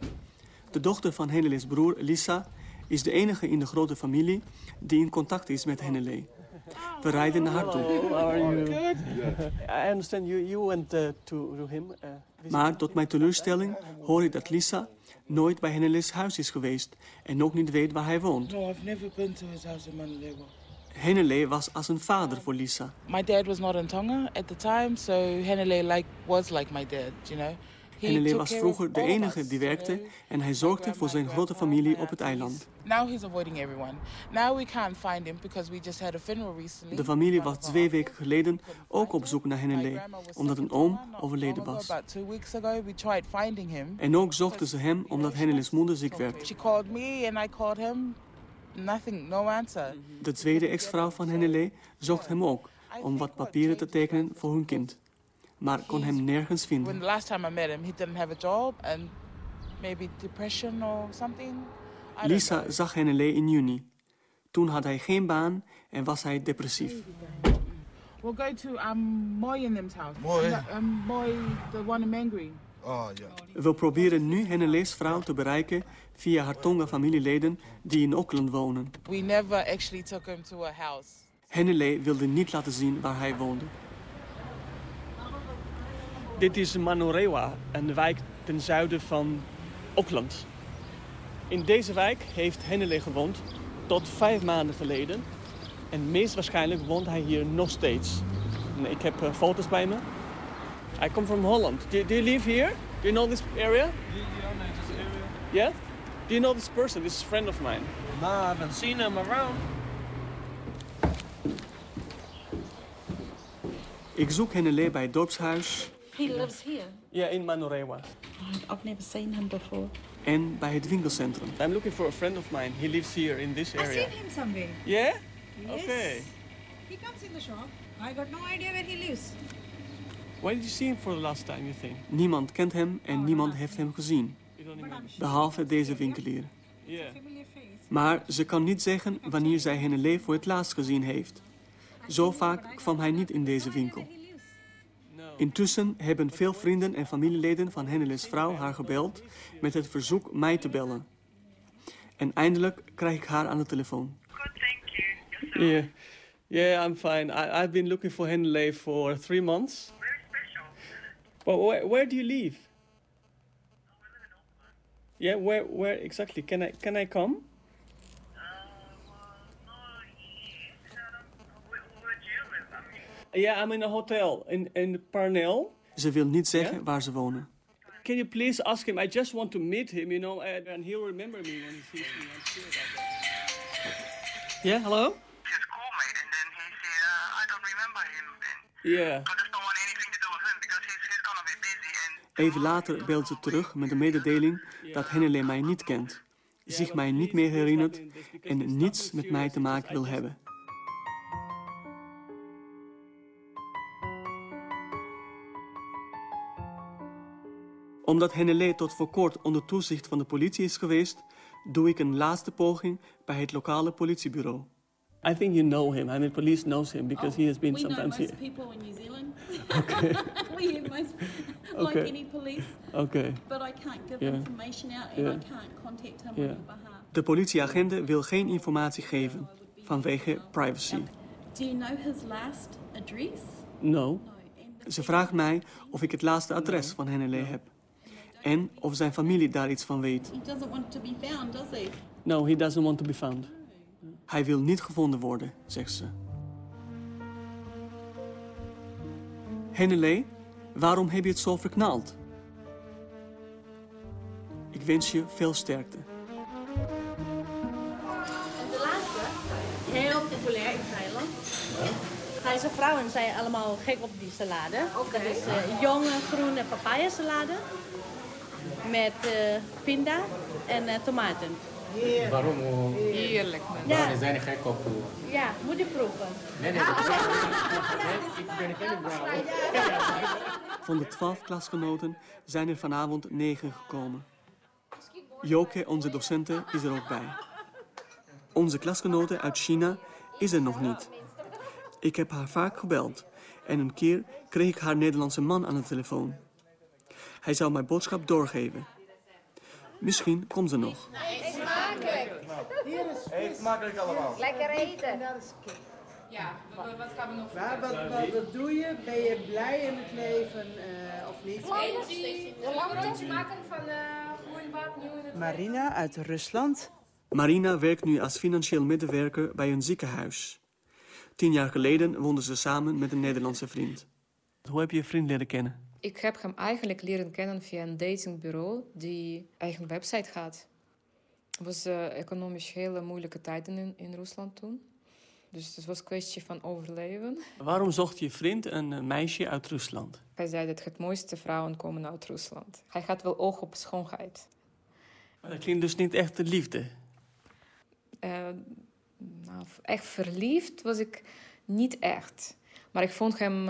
De dochter van Hennele's broer, Lisa, is de enige in de grote familie die in contact is met Hennele. We rijden naar haar toe. I understand you, you went uh, to, to him. Uh, Maar tot mijn teleurstelling hoor ik dat Lisa nooit bij Hennele's huis is geweest en ook niet weet waar hij woont. No, I've never been to his house in was als een vader voor Lisa. My dad was not in Tonga at the time, so Henele like was like my dad, you know. Took was vroeger de enige die werkte en hij zorgde voor zijn grote familie op het eiland. De familie was twee weken geleden ook op zoek naar Hennele, omdat een oom overleden was. En ook zochten ze hem omdat Hennele's moeder ziek werd. De tweede ex-vrouw van Hennele zocht hem ook om wat papieren te tekenen voor hun kind. Maar kon hem nergens When vinden. the last time I met him, he didn't have a job and maybe depression or something. Lisa zag Hennele in juni. Toen had hij geen baan en was hij depressief. We'll go to um, Moy in them's house. Moy? Um, Moy, the one in Mangreen. Oh, ja. We proberen nu Hennele's vrouw te bereiken via haar Tonga-familieleden die in Auckland wonen. We never actually took him to a house. Hennele wilde niet laten zien waar hij woonde. Dit is Manorewa, een wijk ten zuiden van Auckland. In deze wijk heeft Hennele gewoond tot vijf maanden geleden. En meest waarschijnlijk woont hij hier nog steeds. En Ik heb eh, foto's bij me. I come from Holland. Do, do you live here? Do you know this area? Yeah? Do you know this person? This is a friend of mine. No, I haven't seen him around. Ik zoek Hennele bij het dorpshuis He lives here. ja, in Manorewa. I've never seen him before. en bij het winkelcentrum. I'm looking for a friend of mine. He lives here in this I area. seen him somewhere. Yeah? Yes. Okay. He comes in the shop. I got no idea where he lives. Why did you see him for the last time, you think? Niemand kent hem en niemand heeft hem gezien. Behalve deze winkelier. Yeah. Maar ze kan niet zeggen wanneer zij Hennele voor het laatst gezien heeft. Zo vaak kwam hij niet in deze winkel. Intussen hebben veel vrienden en familieleden van Hennele's vrouw haar gebeld met het verzoek mij te bellen. En eindelijk krijg ik haar aan de telefoon. Yeah, yeah, I'm fine. I, I've been looking for Hennele for three months. Well, where, where do you live? Yeah, where, where exactly? Can I, can I come? Yeah, I'm in a hotel in, in Parnell. Ze wil niet zeggen waar ze wonen. Can you please ask him? I just want to meet him, you know, and, and he'll remember me when he sees me. I'm sure about that. Yeah, hello? Yeah. Even later belt ze terug met de mededeling dat Hennele mij niet kent, zich mij niet meer herinnert en niets met mij te maken wil hebben. Omdat Hennele tot voor kort onder toezicht van de politie is geweest, doe ik een laatste poging bij het lokale politiebureau. I think you know him. I mean, police knows him because he has been we know sometimes most here. people in New Zealand. Okay. we have most, Okay. like any police. Okay. But I can't give Yeah. information out and Yeah. I can't contact him on Yeah. your behalf. De politieagenten wil geen informatie geven vanwege privacy. Do you know his last address? No. Ze vraagt mij of ik het laatste adres van Hennele heb. En of zijn familie daar iets van weet. He doesn't want to be found, does he? No, he doesn't want to be found. Hij wil niet gevonden worden, zegt ze. Hennele, waarom heb je het zo verknald? Ik wens je veel sterkte. De laatste, heel populair in Thailand. Thaise vrouwen zijn allemaal gek op die salade. Dat is eh, jonge groene papaya salade. Met eh, pinda en eh, tomaten. Waarom? Heerlijk, man. Waarom Ja. zijn gek op? Ja, moet je proeven. Nee, nee, ik ben ik ben geen vrouw. Van de twaalf klasgenoten zijn er vanavond negen gekomen. Joke, onze docenten, is er ook bij. Onze klasgenote uit China is er nog niet. Ik heb haar vaak gebeld en een keer kreeg ik haar Nederlandse man aan de telefoon. Hij zou mijn boodschap doorgeven. Misschien komt ze nog. Eet smakelijk. Hier is Eet smakelijk allemaal. Lekker eten. Ja, wat gaan we nog Maar wat, wat, wat doe je? Ben je blij in het leven eh, of niet? Broodjes maken van uh, groen wat nieuw in het Marina uit Rusland. Marina werkt nu als financieel medewerker bij een ziekenhuis. Tien jaar geleden woonden ze samen met een Nederlandse vriend. Hoe heb je je vriend leren kennen? Ik heb hem eigenlijk leren kennen via een datingbureau die eigen website had. Het was eh, economisch hele moeilijke tijden in, in Rusland toen. Dus het was een kwestie van overleven. Waarom zocht je vriend een eh, meisje uit Rusland? Hij zei dat het mooiste vrouwen komen uit Rusland. Hij had wel oog op schoonheid. Maar dat klinkt dus niet echt de liefde. Eh, nou, echt verliefd was ik niet echt. Maar ik vond hem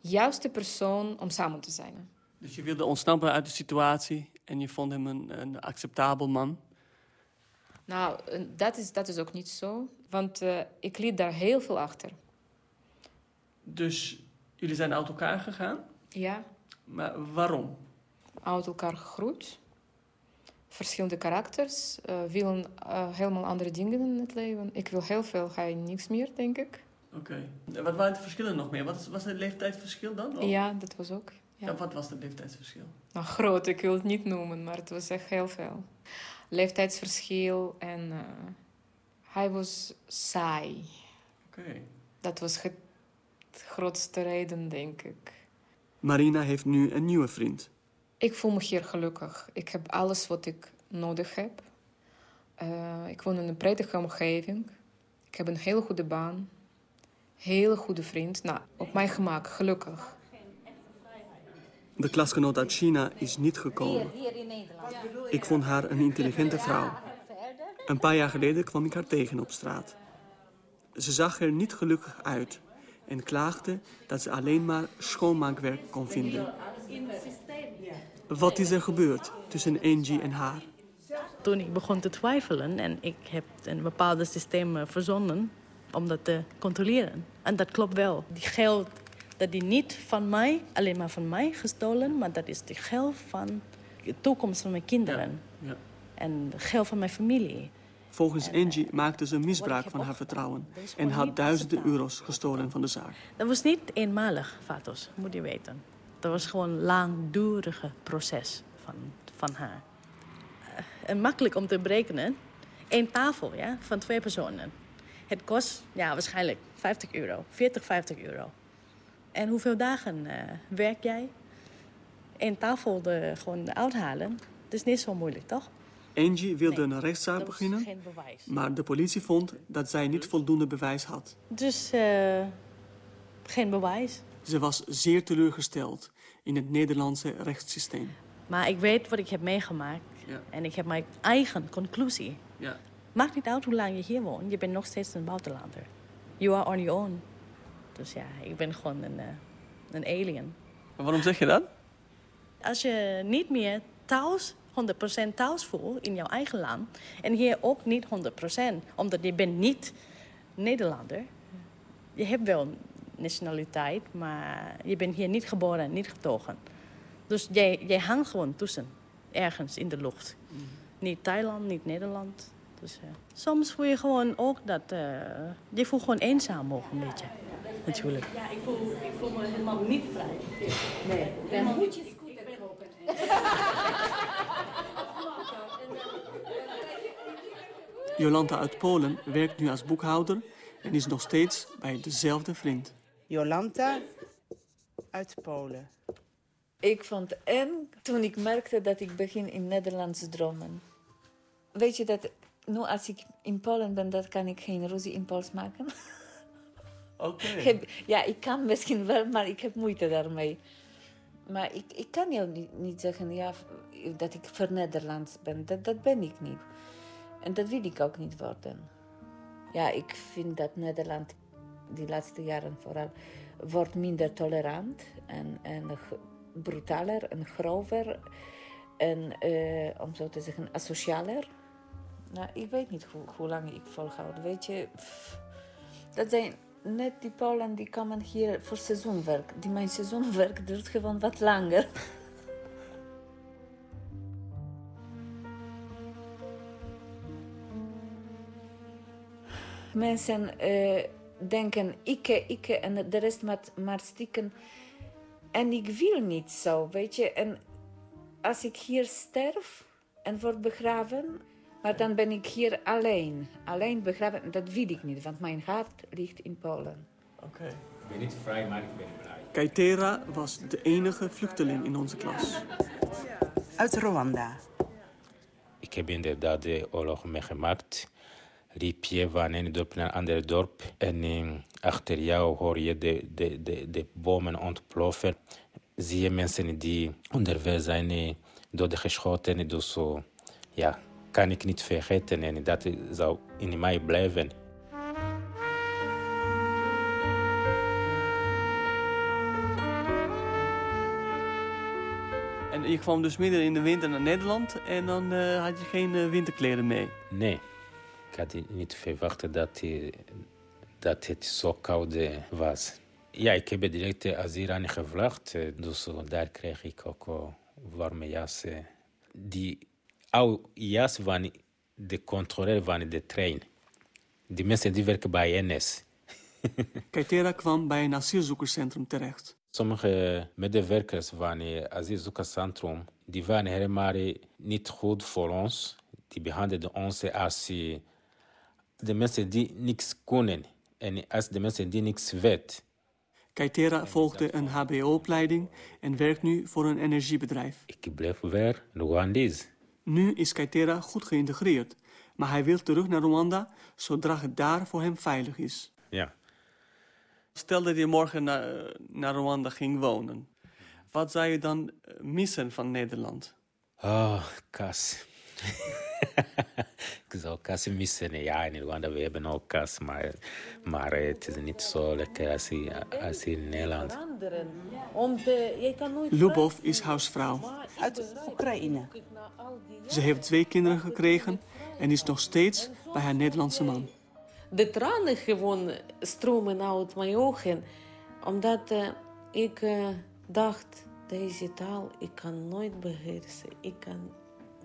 juist de persoon om samen te zijn. Dus je wilde ontsnappen uit de situatie en je vond hem een, een acceptabel man. Nou, dat is, dat is ook niet zo. Want eh, ik liet daar heel veel achter. Dus jullie zijn uit elkaar gegaan. Ja. Maar waarom? Uit elkaar gegroeid. Verschillende karakters. eh, willen eh, helemaal andere dingen in het leven. Ik wil heel veel, hij niks meer, denk ik. Oké. Wat waren de verschillen nog meer? Wat was het leeftijdsverschil dan? Of- Ja, dat was ook. Ja. Ja, wat was het leeftijdsverschil? Nou, groot, ik wil het niet noemen, maar het was echt heel veel. Leeftijdsverschil en eh, hij was saai. Oké. Dat was het grootste reden, denk ik. Marina heeft nu een nieuwe vriend. Ik voel me hier gelukkig. Ik heb alles wat ik nodig heb. Eh, ik woon in een prettige omgeving. Ik heb een hele goede baan. Hele goede vriend. Nou, op mijn gemak, gelukkig. De klasgenoot uit China is niet gekomen. Hier in Nederland. Ik vond haar een intelligente vrouw. Een paar jaar geleden kwam ik haar tegen op straat. Ze zag er niet gelukkig uit en klaagde dat ze alleen maar schoonmaakwerk kon vinden. Wat is er gebeurd tussen Angie en haar? Toen ik begon te twijfelen en ik heb een bepaald systeem eh, verzonnen om dat te controleren. En dat klopt wel. Die geld, dat die niet van mij, alleen maar van mij gestolen, maar dat is de geld van de toekomst van mijn kinderen. Ja. En de geld van mijn familie. Volgens Angie maakte ze misbruik van haar vertrouwen en had duizenden euro's gestolen van de zaak. Dat was niet eenmalig, Fatos, moet je weten. Dat was gewoon een langdurige proces van, van haar. Eh, En makkelijk om te berekenen. Eén tafel ja, van twee personen. Het kost ja, waarschijnlijk 50 euro, 40, 50 euro. En hoeveel dagen eh, werk jij? Eén tafel de, gewoon uithalen, dat is niet zo moeilijk, toch? Angie wilde een rechtszaak beginnen, geen bewijs. maar de politie vond dat zij niet voldoende bewijs had. Dus eh, geen bewijs. Ze was zeer teleurgesteld in het Nederlandse rechtssysteem. Maar ik weet wat ik heb meegemaakt. Ja. En ik heb mijn eigen conclusie. Ja. Maakt niet uit hoe lang je hier woont. Je bent nog steeds een buitenlander. You are on your own. Dus ja, ik ben gewoon een, eh, een alien. Waarom zeg je dat? Als je niet meer thuis, 100% thuis voelt in jouw eigen land... en hier ook niet 100%, omdat je bent niet Nederlander. Je hebt wel nationaliteit, maar je bent hier niet geboren, niet getogen. Dus jij, jij hangt gewoon tussen, ergens in de lucht. Niet Thailand, niet Nederland. Dus, eh, soms voel je gewoon ook dat... eh, je voelt gewoon eenzaam ook een beetje, natuurlijk. Ja, ik voel, ik voel me helemaal niet vrij. Nee. Dan moet je scooter kopen. Jolanta uit Polen werkt nu als boekhouder en is nog steeds bij dezelfde vriend. Jolanta uit Polen. Ik vond eng toen ik merkte dat ik begin in Nederlands dromen. Weet je dat nu als ik in Polen ben, dat kan ik geen ruzie in Pools maken? Oké. Ja, ik kan misschien wel, maar ik heb moeite daarmee. Maar ik, ik kan jou niet, niet zeggen ja, dat ik voor Nederlands ben. Dat, dat ben ik niet. En dat wil ik ook niet worden. Ja, ik vind dat Nederland die laatste jaren vooral wordt minder tolerant en, en brutaler en grover en, eh, om zo te zeggen, asocialer. Nou, ik weet niet hoe, hoe lang ik volhoud. Weet je, dat zijn net die Polen die komen hier voor seizoenwerk. Die mijn seizoenwerk duurt gewoon wat langer. Mensen eh, denken ik, ik en de rest maar, maar stiekem. En ik wil niet zo, weet je. En als ik hier sterf en word begraven, maar dan ben ik hier alleen. Alleen begraven, dat wil ik niet, want mijn hart ligt in Polen. Oké. Ik ben niet vrij, maar ik ben vrij. Kaitera was de enige vluchteling in onze klas. Uit Rwanda. Ik heb inderdaad de oorlog meegemaakt. Liep je van een dorp naar een ander dorp. En eh, achter jou hoor je de, de, de, de bomen ontploffen. Zie je mensen die onderweg zijn eh, doodgeschoten. Dus ja, kan ik niet vergeten. En dat zou in mij blijven. En je kwam dus midden in de winter naar Nederland en dan eh, had je geen eh, winterkleren mee. Nee, ik had niet verwacht dat, eh, dat het zo koud was. Ja, ik heb direct uh, asiel aangevraagd. Uh, dus uh, daar kreeg ik ook uh, warme jas. uh, Die oude jas van de controleur van de trein. Die mensen die werken bij NS. Kaitera kwam bij een asielzoekerscentrum terecht. Sommige medewerkers van het asielzoekerscentrum die waren helemaal niet goed voor ons. Die behandelden ons als eh, de mensen die niks kunnen en als de mensen die niks weten. Kaitera volgde een hbo-opleiding en werkt nu voor een energiebedrijf. Ik blijf weer Rwandees. Nu is Kaitera goed geïntegreerd, maar hij wil terug naar Rwanda zodra het daar voor hem veilig is. Ja. Stel dat je morgen naar, naar Rwanda ging wonen. Wat zou je dan eh, missen van Nederland? Oh, kas. Ik zou kas missen. Ja, in Rwanda we hebben ook maar, maar het is niet zo lekker als in, als in Nederland. Lubov is huisvrouw. Uit Oekraïne. Ze heeft twee kinderen gekregen en is nog steeds bij haar Nederlandse man. De tranen gewoon stromen uit mijn ogen. Omdat uh, ik uh, dacht, deze taal, ik kan nooit beheersen. Ik kan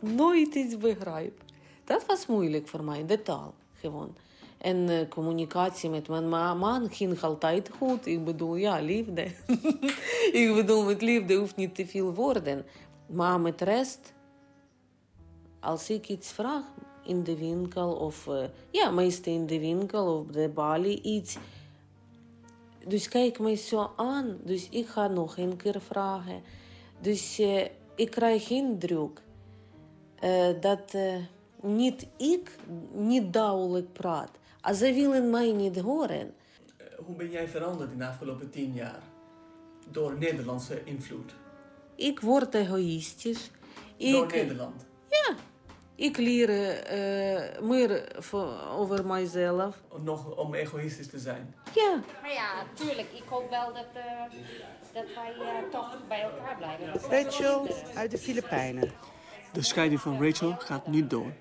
nooit iets begrijpen. Dat was moeilijk voor mij, de taal. En uh, communicatie met mijn man ging altijd goed. Ik bedoel, ja, liefde. ik bedoel, met liefde hoeft niet te veel woorden. Maar met rest, als ik iets vraag, in de winkel of uh, ja, meestal in de winkel of de balie iets. Dus kijk mij zo aan. Dus ik ga nog een keer vragen. Dus uh, ik krijg geen druk. Uh, dat niet ik niet duidelijk praat. Als ze willen mij niet horen. hoe ben jij veranderd in de afgelopen tien jaar? Door Nederlandse invloed? Ik word egoïstisch. Door ik, Nederland? Ja. Ik leer uh, meer over mijzelf. Nog om egoïstisch te zijn? Ja. Maar ja, tuurlijk. Ik hoop wel dat, uh, dat wij uh, toch bij elkaar blijven. Rachel uit de Filipijnen. De scheiding van Rachel gaat niet door.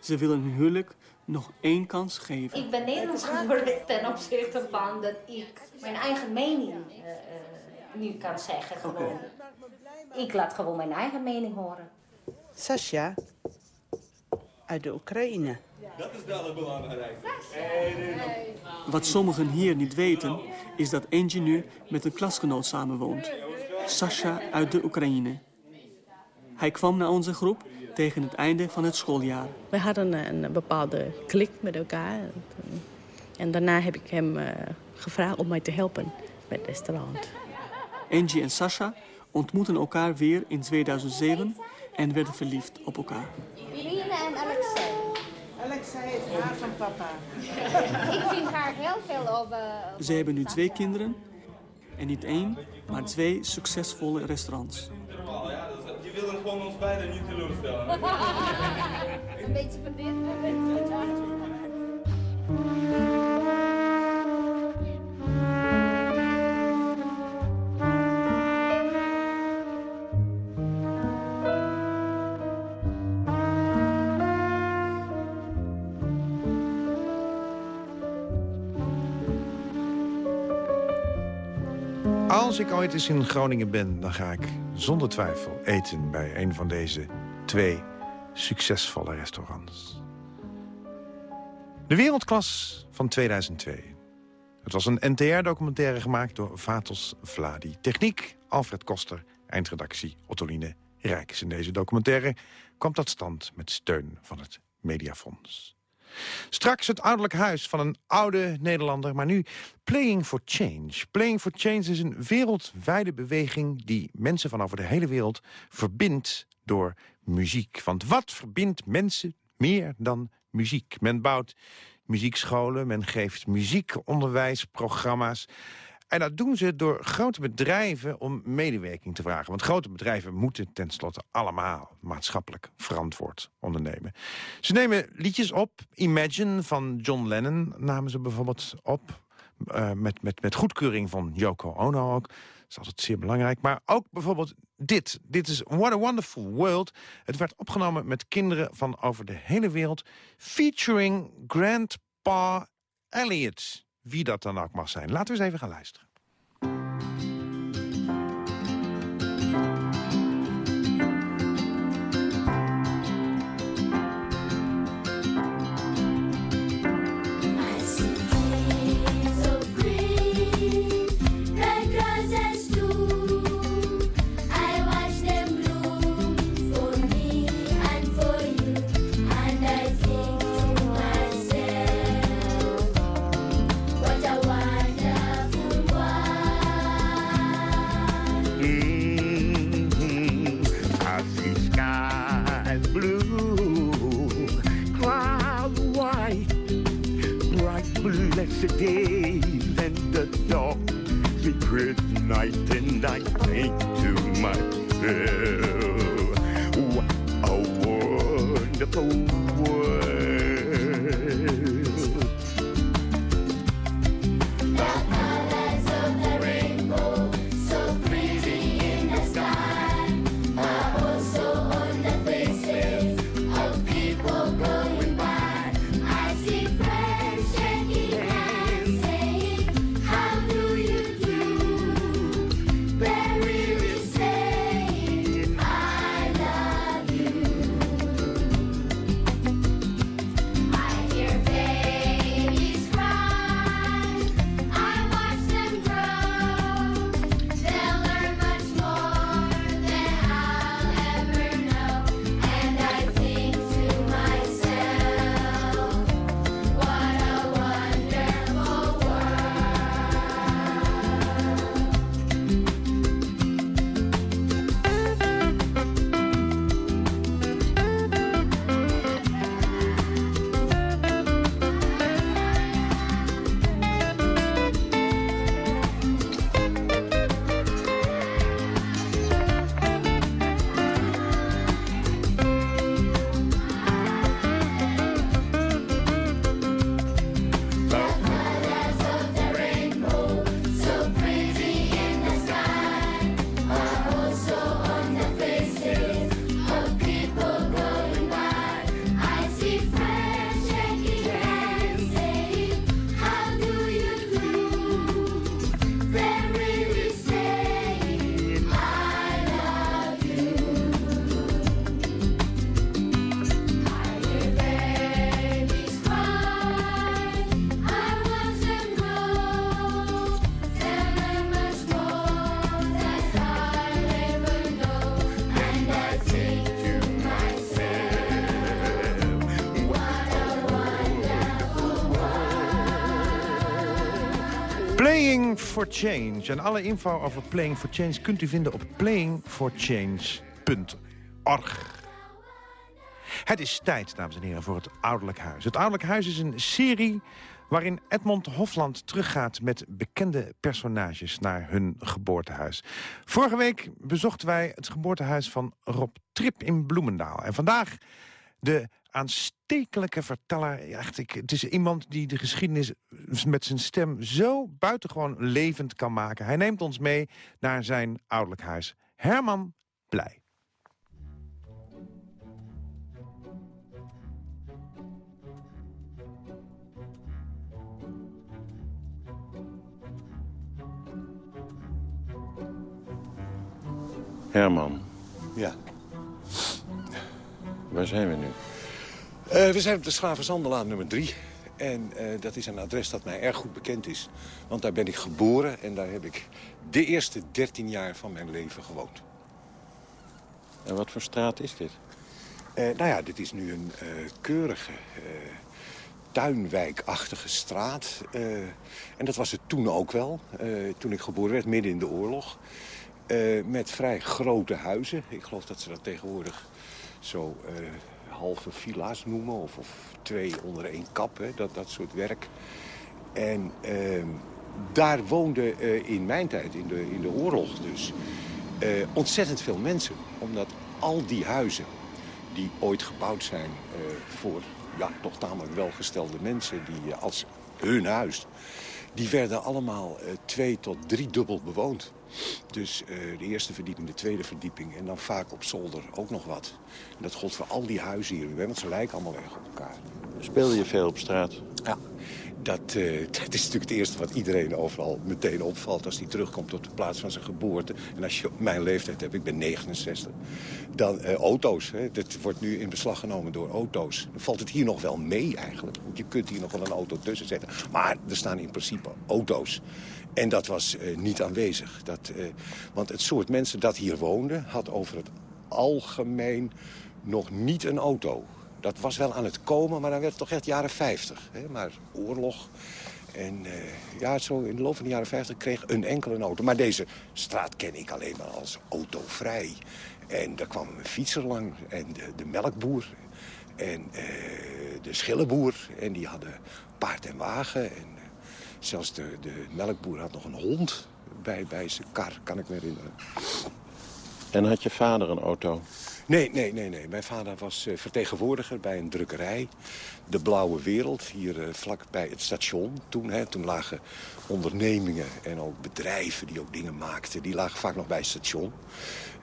Ze willen hun huwelijk nog één kans geven. Ik ben Nederlands geworden ten opzichte van dat ik mijn eigen mening nu kan zeggen. Gewoon. Okay. Ik laat gewoon mijn eigen mening horen. Sasha uit de Oekraïne. Dat is wel het belangrijkste. Wat sommigen hier niet weten, is dat Angie nu met een klasgenoot samenwoont. Sasha uit de Oekraïne. Hij kwam naar onze groep tegen het einde van het schooljaar. We hadden een bepaalde klik met elkaar. En daarna heb ik hem uh, gevraagd om mij te helpen met het restaurant. Angie en Sasha ontmoeten elkaar weer in 2007 en werden verliefd op elkaar. Lina en Alexei. Alexei is haar van papa. ik vind haar heel veel over... Ze hebben nu twee kinderen. En niet één, maar twee succesvolle restaurants. Gewoon ons beiden niet teleurstellen. een beetje van dit, een beetje van dat. Als ik ooit eens in Groningen ben, dan ga ik zonder twijfel eten bij een van deze twee succesvolle restaurants. De Wereldklas van 2002. Het was een NTR-documentaire gemaakt door Vatos Vladi. Techniek, Alfred Koster. Eindredactie, Ottoline Rijks. In deze documentaire kwam tot stand met steun van het Mediafonds. Straks het ouderlijk huis van een oude Nederlander, maar nu Playing for Change. Playing for Change is een wereldwijde beweging die mensen van over de hele wereld verbindt door muziek. Want wat verbindt mensen meer dan muziek? Men bouwt muziekscholen, men geeft muziekonderwijsprogramma's. En dat doen ze door grote bedrijven om medewerking te vragen. Want grote bedrijven moeten tenslotte allemaal maatschappelijk verantwoord ondernemen. Ze nemen liedjes op. Imagine van John Lennon namen ze bijvoorbeeld op. Uh, met, met, met goedkeuring van Yoko Ono ook. Dat is altijd zeer belangrijk. Maar ook bijvoorbeeld dit. Dit is What a Wonderful World. Het werd opgenomen met kinderen van over de hele wereld. Featuring Grandpa Elliot wie dat dan ook mag zijn. Laten we eens even gaan luisteren. For Change. En alle info over Playing for Change kunt u vinden op playingforchange.org. Het is tijd, dames en heren, voor het Ouderlijk Huis. Het Ouderlijk Huis is een serie waarin Edmond Hofland teruggaat met bekende personages naar hun geboortehuis. Vorige week bezochten wij het geboortehuis van Rob Trip in Bloemendaal. En vandaag de aanstekelijke verteller. Ja, Echt, ik, het is iemand die de geschiedenis met zijn stem zo buitengewoon levend kan maken. Hij neemt ons mee naar zijn ouderlijk huis. Herman Blij. Herman. Ja. Waar zijn we nu? Eh, we zijn op de Schravenzandelaan nummer 3. En eh, dat is een adres dat mij erg goed bekend is. Want daar ben ik geboren en daar heb ik de eerste 13 jaar van mijn leven gewoond. En wat voor straat is dit? Eh, nou ja, dit is nu een keurige, tuinwijkachtige straat. En dat was het toen ook wel, toen ik geboren werd, midden in de oorlog. Met vrij grote huizen. Ik geloof dat ze dat tegenwoordig zo halve villa's noemen. Of, of twee onder één kap, hè, dat, dat soort werk. En ehm, daar woonden eh, in mijn tijd, in de, in de oorlog dus, eh, ontzettend veel mensen. Omdat al die huizen die ooit gebouwd zijn eh, voor ja, toch tamelijk welgestelde mensen... die als hun huis, die werden allemaal twee tot drie dubbel bewoond. Dus eh, de eerste verdieping, de tweede verdieping en dan vaak op zolder ook nog wat. En dat gold voor al die huizen hier, want ze lijken allemaal erg op elkaar. Speelde je veel op straat? Ja, dat, eh, dat is natuurlijk het eerste wat iedereen overal meteen opvalt... als hij terugkomt op de plaats van zijn geboorte. En als je mijn leeftijd hebt, ik ben 69, dan eh, auto's. Hè. Dat wordt nu in beslag genomen door auto's. Dan valt het hier nog wel mee eigenlijk. Want je kunt hier nog wel een auto tussen zetten. Maar er staan in principe auto's. En dat was eh, niet aanwezig. Dat, eh, want het soort mensen dat hier woonde... had over het algemeen nog niet een auto. Dat was wel aan het komen, maar dan werd het toch echt jaren 50. Hè? Maar oorlog. En eh, ja, zo in de loop van de jaren 50 kreeg een enkele auto. Maar deze straat ken ik alleen maar als autovrij. En daar kwam een fietser lang en de, de melkboer en de schillenboer. En die hadden paard en wagen. En, Zelfs de, de melkboer had nog een hond bij, bij zijn kar, kan ik me herinneren. En had je vader een auto? Nee, nee, nee, nee. Mijn vader was eh, vertegenwoordiger bij een drukkerij. De Blauwe Wereld, hier eh, vlak bij het station. Toen, hè, toen lagen ondernemingen en ook bedrijven die ook dingen maakten... die lagen vaak nog bij het station.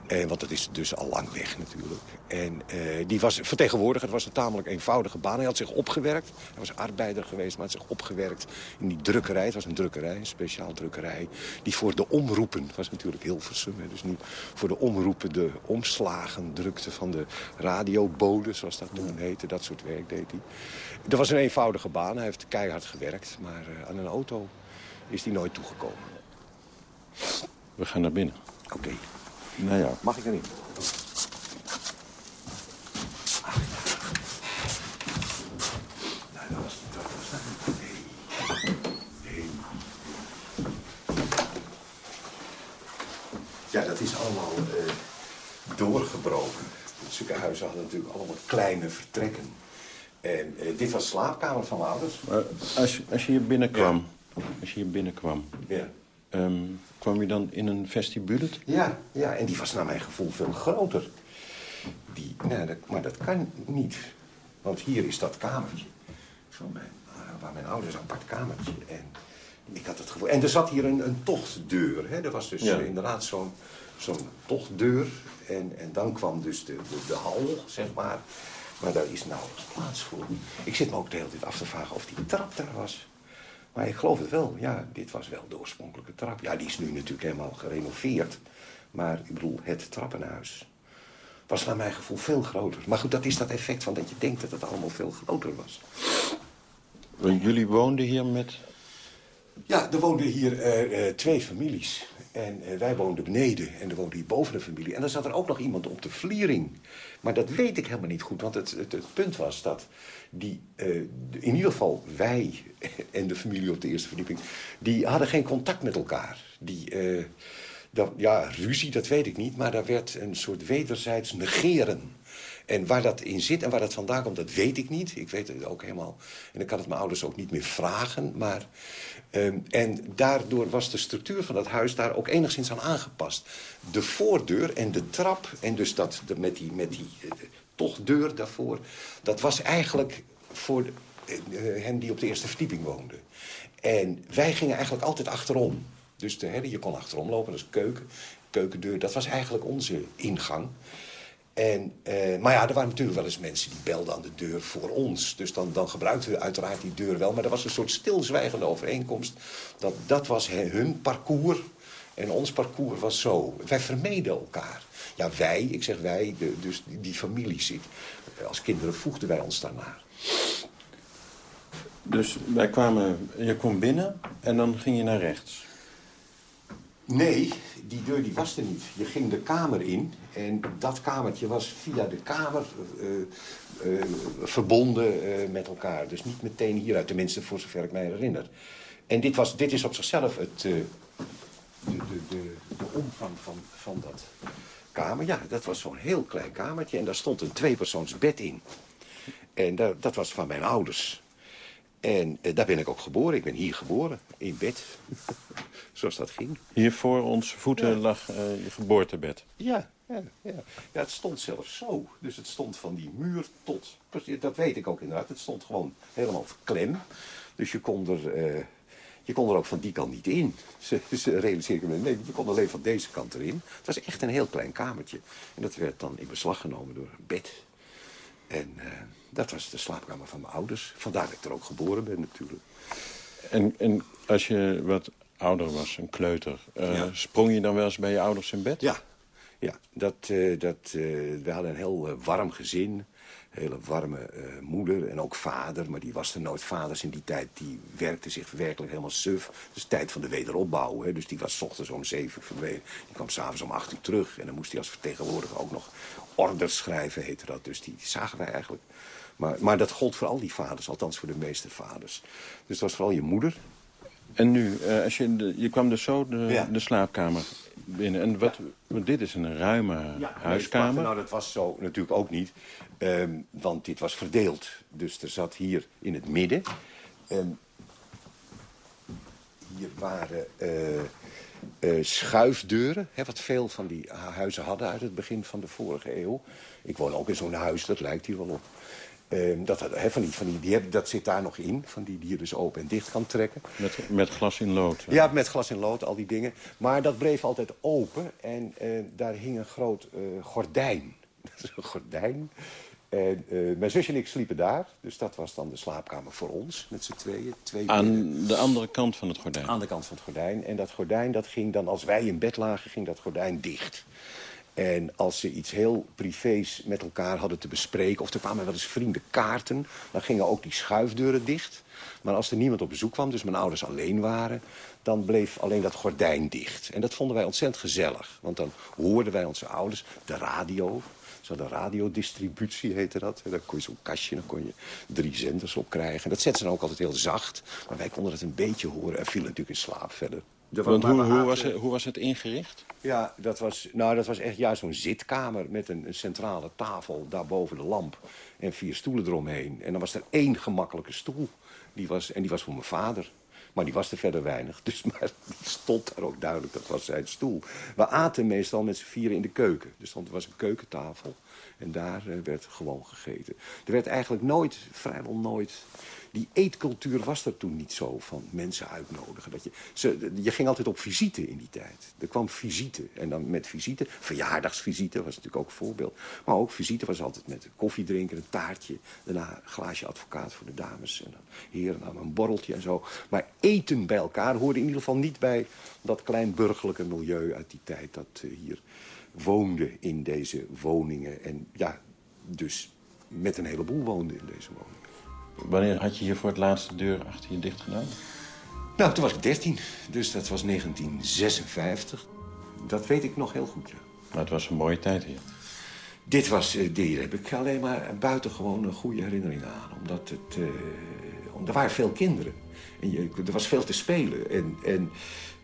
Eh, want dat is dus al lang weg natuurlijk. En eh, die was vertegenwoordiger. Het was een tamelijk eenvoudige baan. Hij had zich opgewerkt. Hij was arbeider geweest, maar had zich opgewerkt in die drukkerij. Het was een drukkerij, een speciaal drukkerij. Die voor de omroepen, was natuurlijk Hilversum... Hè, dus nu voor de omroepen de omslagen drukte van de radioboden... zoals dat toen heette, dat soort werk deed hij. Dat was een eenvoudige baan. Hij heeft keihard gewerkt. Maar eh, aan een auto is hij nooit toegekomen. We gaan naar binnen. Oké. Nou ja. Mag ik erin? Nee. Nee. Ja, dat is allemaal eh, doorgebroken. Het ziekenhuizen hadden natuurlijk allemaal kleine vertrekken. En eh, dit was de slaapkamer van mijn ouders. Maar als, je- als je hier binnenkwam, als je hier binnenkwam, Ja. Ehm, kwam je dan in een vestibule? Ja, ja, en die was naar mijn gevoel veel groter. Die, nou, dat, maar dat kan niet. Want hier is dat kamertje. Van mijn, eh, waar mijn ouders een apart kamertje. En ik had het gevoel. En er zat hier een, een tochtdeur. Hè? Er was dus Ja. inderdaad zo'n zo'n tochtdeur. En, en dan kwam dus de, de, de hal, zeg maar. Maar daar is nauwelijks plaats voor. Ik zit me ook de hele tijd af te vragen of die trap daar was. Maar ik geloof het wel. Ja, dit was wel de oorspronkelijke trap. Ja, die is nu natuurlijk helemaal gerenoveerd. Maar ik bedoel, het trappenhuis was naar mijn gevoel veel groter. Maar goed, dat is dat effect van dat je denkt dat het allemaal veel groter was. Jullie woonden hier met... Ja, er woonden hier eh, eh, twee families. En eh, wij woonden beneden en er woonde hier boven een familie. En dan zat er ook nog iemand op de vliering. Maar dat weet ik helemaal niet goed. Want het, het, punt was dat die, in ieder geval wij en de familie op de eerste verdieping... die hadden geen contact met elkaar. Die, dat, ja, ruzie, dat weet ik niet. Maar daar werd een soort wederzijds negeren. En waar dat in zit en waar dat vandaan komt, dat weet ik niet. Ik weet het ook helemaal. En ik kan het mijn ouders ook niet meer vragen. Maar, ehm, en daardoor was de structuur van dat huis daar ook enigszins aan aangepast. De voordeur en de trap, en dus dat, de- met die, met die eh, daarvoor... dat was eigenlijk voor de, eh, hen die op de eerste verdieping woonden. En wij gingen eigenlijk altijd achterom. Dus de, je kon achterom lopen, dat is keuken. Keukendeur, dat was eigenlijk onze ingang. En, eh, maar ja, er waren natuurlijk wel eens mensen die belden aan de deur voor ons. Dus dan, dan gebruikten we uiteraard die deur wel. Maar er was een soort stilzwijgende overeenkomst. Dat, dat was hun parcours en ons parcours was zo. Wij vermeden elkaar. Ja, wij, ik zeg wij, de, dus die, die families. Ik, als kinderen voegden wij ons daarnaar. Dus wij kwamen, je kwam binnen en dan ging je naar rechts. Nee, die deur die was er niet. Je ging de kamer in en dat kamertje was via de kamer eh, eh, verbonden eh, met elkaar. Dus niet meteen hieruit, tenminste voor zover ik mij herinner. En dit, was, dit is op zichzelf het, de, de, de, de omvang van, van dat kamer. Ja, dat was zo'n heel klein kamertje en daar stond een tweepersoons bed in. En dat, dat was van mijn ouders. En daar ben ik ook geboren. Ik ben hier geboren, in bed. Zoals dat ging. Hier voor onze voeten lag eh, je geboortebed. Ja, ja, ja. ja, het stond zelfs zo. Dus het stond van die muur tot... Dat weet ik ook inderdaad. Het stond gewoon helemaal klem. Dus je kon er, eh, je kon er ook van die kant niet in. Ze, ze realiseer ik me. Nee, je kon alleen van deze kant erin. Het was echt een heel klein kamertje. En dat werd dan in beslag genomen door een bed. En eh, dat was de slaapkamer van mijn ouders. Vandaar dat ik er ook geboren ben natuurlijk. En, en als je wat ouder was, een kleuter, eh, sprong je dan wel eens bij je ouders in bed? Ja, ja dat, eh, dat, eh, we hadden een heel warm gezin. Hele warme moeder en ook vader. Maar die was er nooit. Vaders in die tijd die werkte zich werkelijk helemaal suf. Dus tijd van de wederopbouw. Hè. Dus die was 's ochtends om zeven verdwenen. Die kwam s'avonds om acht uur terug. En dan moest hij als vertegenwoordiger ook nog orders schrijven, heette dat. Dus die, die zagen wij eigenlijk. Maar, maar dat gold voor al die vaders, althans voor de meeste vaders. Dus dat was vooral je moeder. En nu, eh, als je, de, je kwam dus zo de, Ja. de slaapkamer binnen. En wat, dit is een ruime Nee, huiskamer. nou, dat was zo natuurlijk ook niet. Ehm, want dit was verdeeld. Dus er zat hier in het midden... ehm, Hier waren eh, eh, schuifdeuren, hè, wat veel van die huizen hadden uit het begin van de vorige eeuw. Ik woon ook in zo'n huis, dat lijkt hier wel op. Ehm, dat, van die, van die, die dat zit daar nog in, van die die je dus open en dicht kan trekken. Met, met glas in lood. Ja, met glas in lood, al die dingen. Maar dat bleef altijd open en eh, daar hing een groot eh, gordijn. Dat is een gordijn. En eh, mijn zusje en ik sliepen daar. Dus dat was dan de slaapkamer voor ons, met z'n tweeën. Twee Aan de andere kant van het gordijn. Aan de kant van het gordijn. En dat gordijn, dat ging dan, als wij in bed lagen, ging dat gordijn dicht. En als ze iets heel privés met elkaar hadden te bespreken... of er kwamen wel eens vrienden kaarten... dan gingen ook die schuifdeuren dicht. Maar als er niemand op bezoek kwam, dus mijn ouders alleen waren... dan bleef alleen dat gordijn dicht. En dat vonden wij ontzettend gezellig. Want dan hoorden wij onze ouders de radio... Zo de radiodistributie heette dat. En kon je zo'n kastje, dan kon je drie zenders op krijgen. En dat zetten ze dan ook altijd heel zacht. Maar wij konden het een beetje horen en vielen natuurlijk in slaap verder. Want hoe, hoe, was het, hoe was het ingericht? ja, dat was, nou, dat was echt juist zo'n zitkamer met een, een centrale tafel daarboven de lamp. En vier stoelen eromheen. En dan was er één gemakkelijke stoel. Die was, en die was voor mijn vader. Maar die was er verder weinig. Dus maar die stond daar ook duidelijk. Dat was zijn stoel. We aten meestal met z'n vieren in de keuken. Dus er was een keukentafel. En daar eh, werd gewoon gegeten. Er werd eigenlijk nooit, vrijwel nooit... Die eetcultuur was er toen niet zo van mensen uitnodigen. Dat je, je ging altijd op visite in die tijd. Er kwam visite. En dan met visite, verjaardagsvisite was natuurlijk ook een voorbeeld. Maar ook visite was altijd met koffie drinken, een taartje. Daarna een glaasje advocaat voor de dames. En dan heren namen een borreltje en zo. Maar eten bij elkaar hoorde in ieder geval niet bij dat klein burgerlijke milieu uit die tijd. Dat eh, hier woonde in deze woningen. En ja, dus met een heleboel woonde in deze woningen. Wanneer had je hier voor het laatst de deur achter je dicht gedaan? Nou, toen was ik 13, dus dat was 1956. Dat weet ik nog heel goed, ja. Maar het was een mooie tijd hier. Dit was, eh, hier heb ik alleen maar buitengewoon goede herinneringen aan. Omdat het, eh, om- er waren veel kinderen. En je, er was veel te spelen. En, en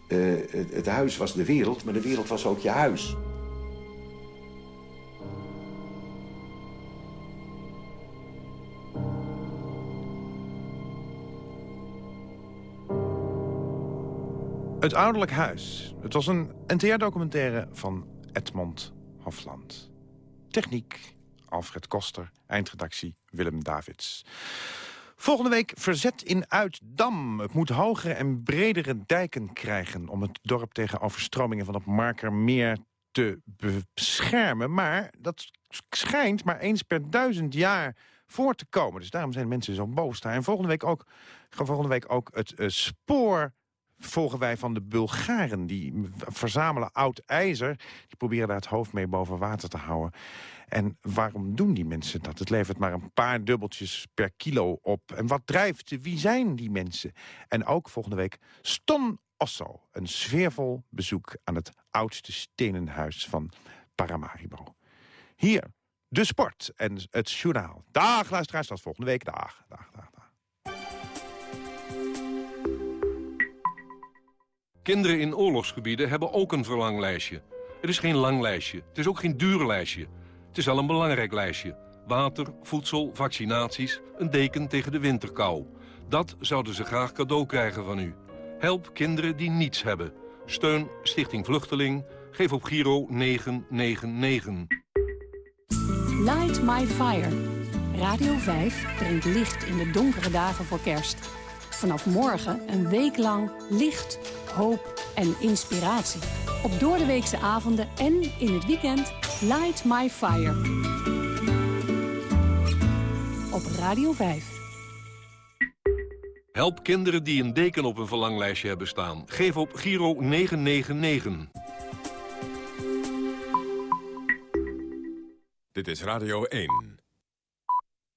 eh, het, het huis was de wereld, maar de wereld was ook je huis. Het Ouderlijk Huis. Het was een NTR-documentaire van Edmond Hofland. Techniek, Alfred Koster. Eindredactie, Willem Davids. Volgende week verzet in Uitdam. Het moet hogere en bredere dijken krijgen... om het dorp tegen overstromingen van het Markermeer te beschermen. Maar dat schijnt maar eens per duizend jaar voor te komen. Dus daarom zijn mensen zo boos daar. En volgende week ook, volgende week ook het eh, spoor volgen wij van de Bulgaren. Die verzamelen oud ijzer. Die proberen daar het hoofd mee boven water te houden. En waarom doen die mensen dat? Het levert maar een paar dubbeltjes per kilo op. En wat drijft ze? Wie zijn die mensen? En ook volgende week Ston Osso. Een sfeervol bezoek aan het oudste stenen huis van Paramaribo. Hier, de sport en het journaal. Dag luisteraars, tot volgende week. Dag, dag, dag. Kinderen in oorlogsgebieden hebben ook een verlanglijstje. Het is geen lang lijstje. Het is ook geen duur lijstje. Het is wel een belangrijk lijstje. Water, voedsel, vaccinaties, een deken tegen de winterkou. Dat zouden ze graag cadeau krijgen van u. Help kinderen die niets hebben. Steun Stichting Vluchteling. Geef op Giro 999. Light My Fire. Radio 5 brengt licht in de donkere dagen voor kerst. Vanaf morgen een week lang licht, hoop en inspiratie. Op doordeweekse avonden en in het weekend Light My Fire. Op Radio 5. Help kinderen die een deken op een verlanglijstje hebben staan. Geef op Giro 999. Dit is Radio 1.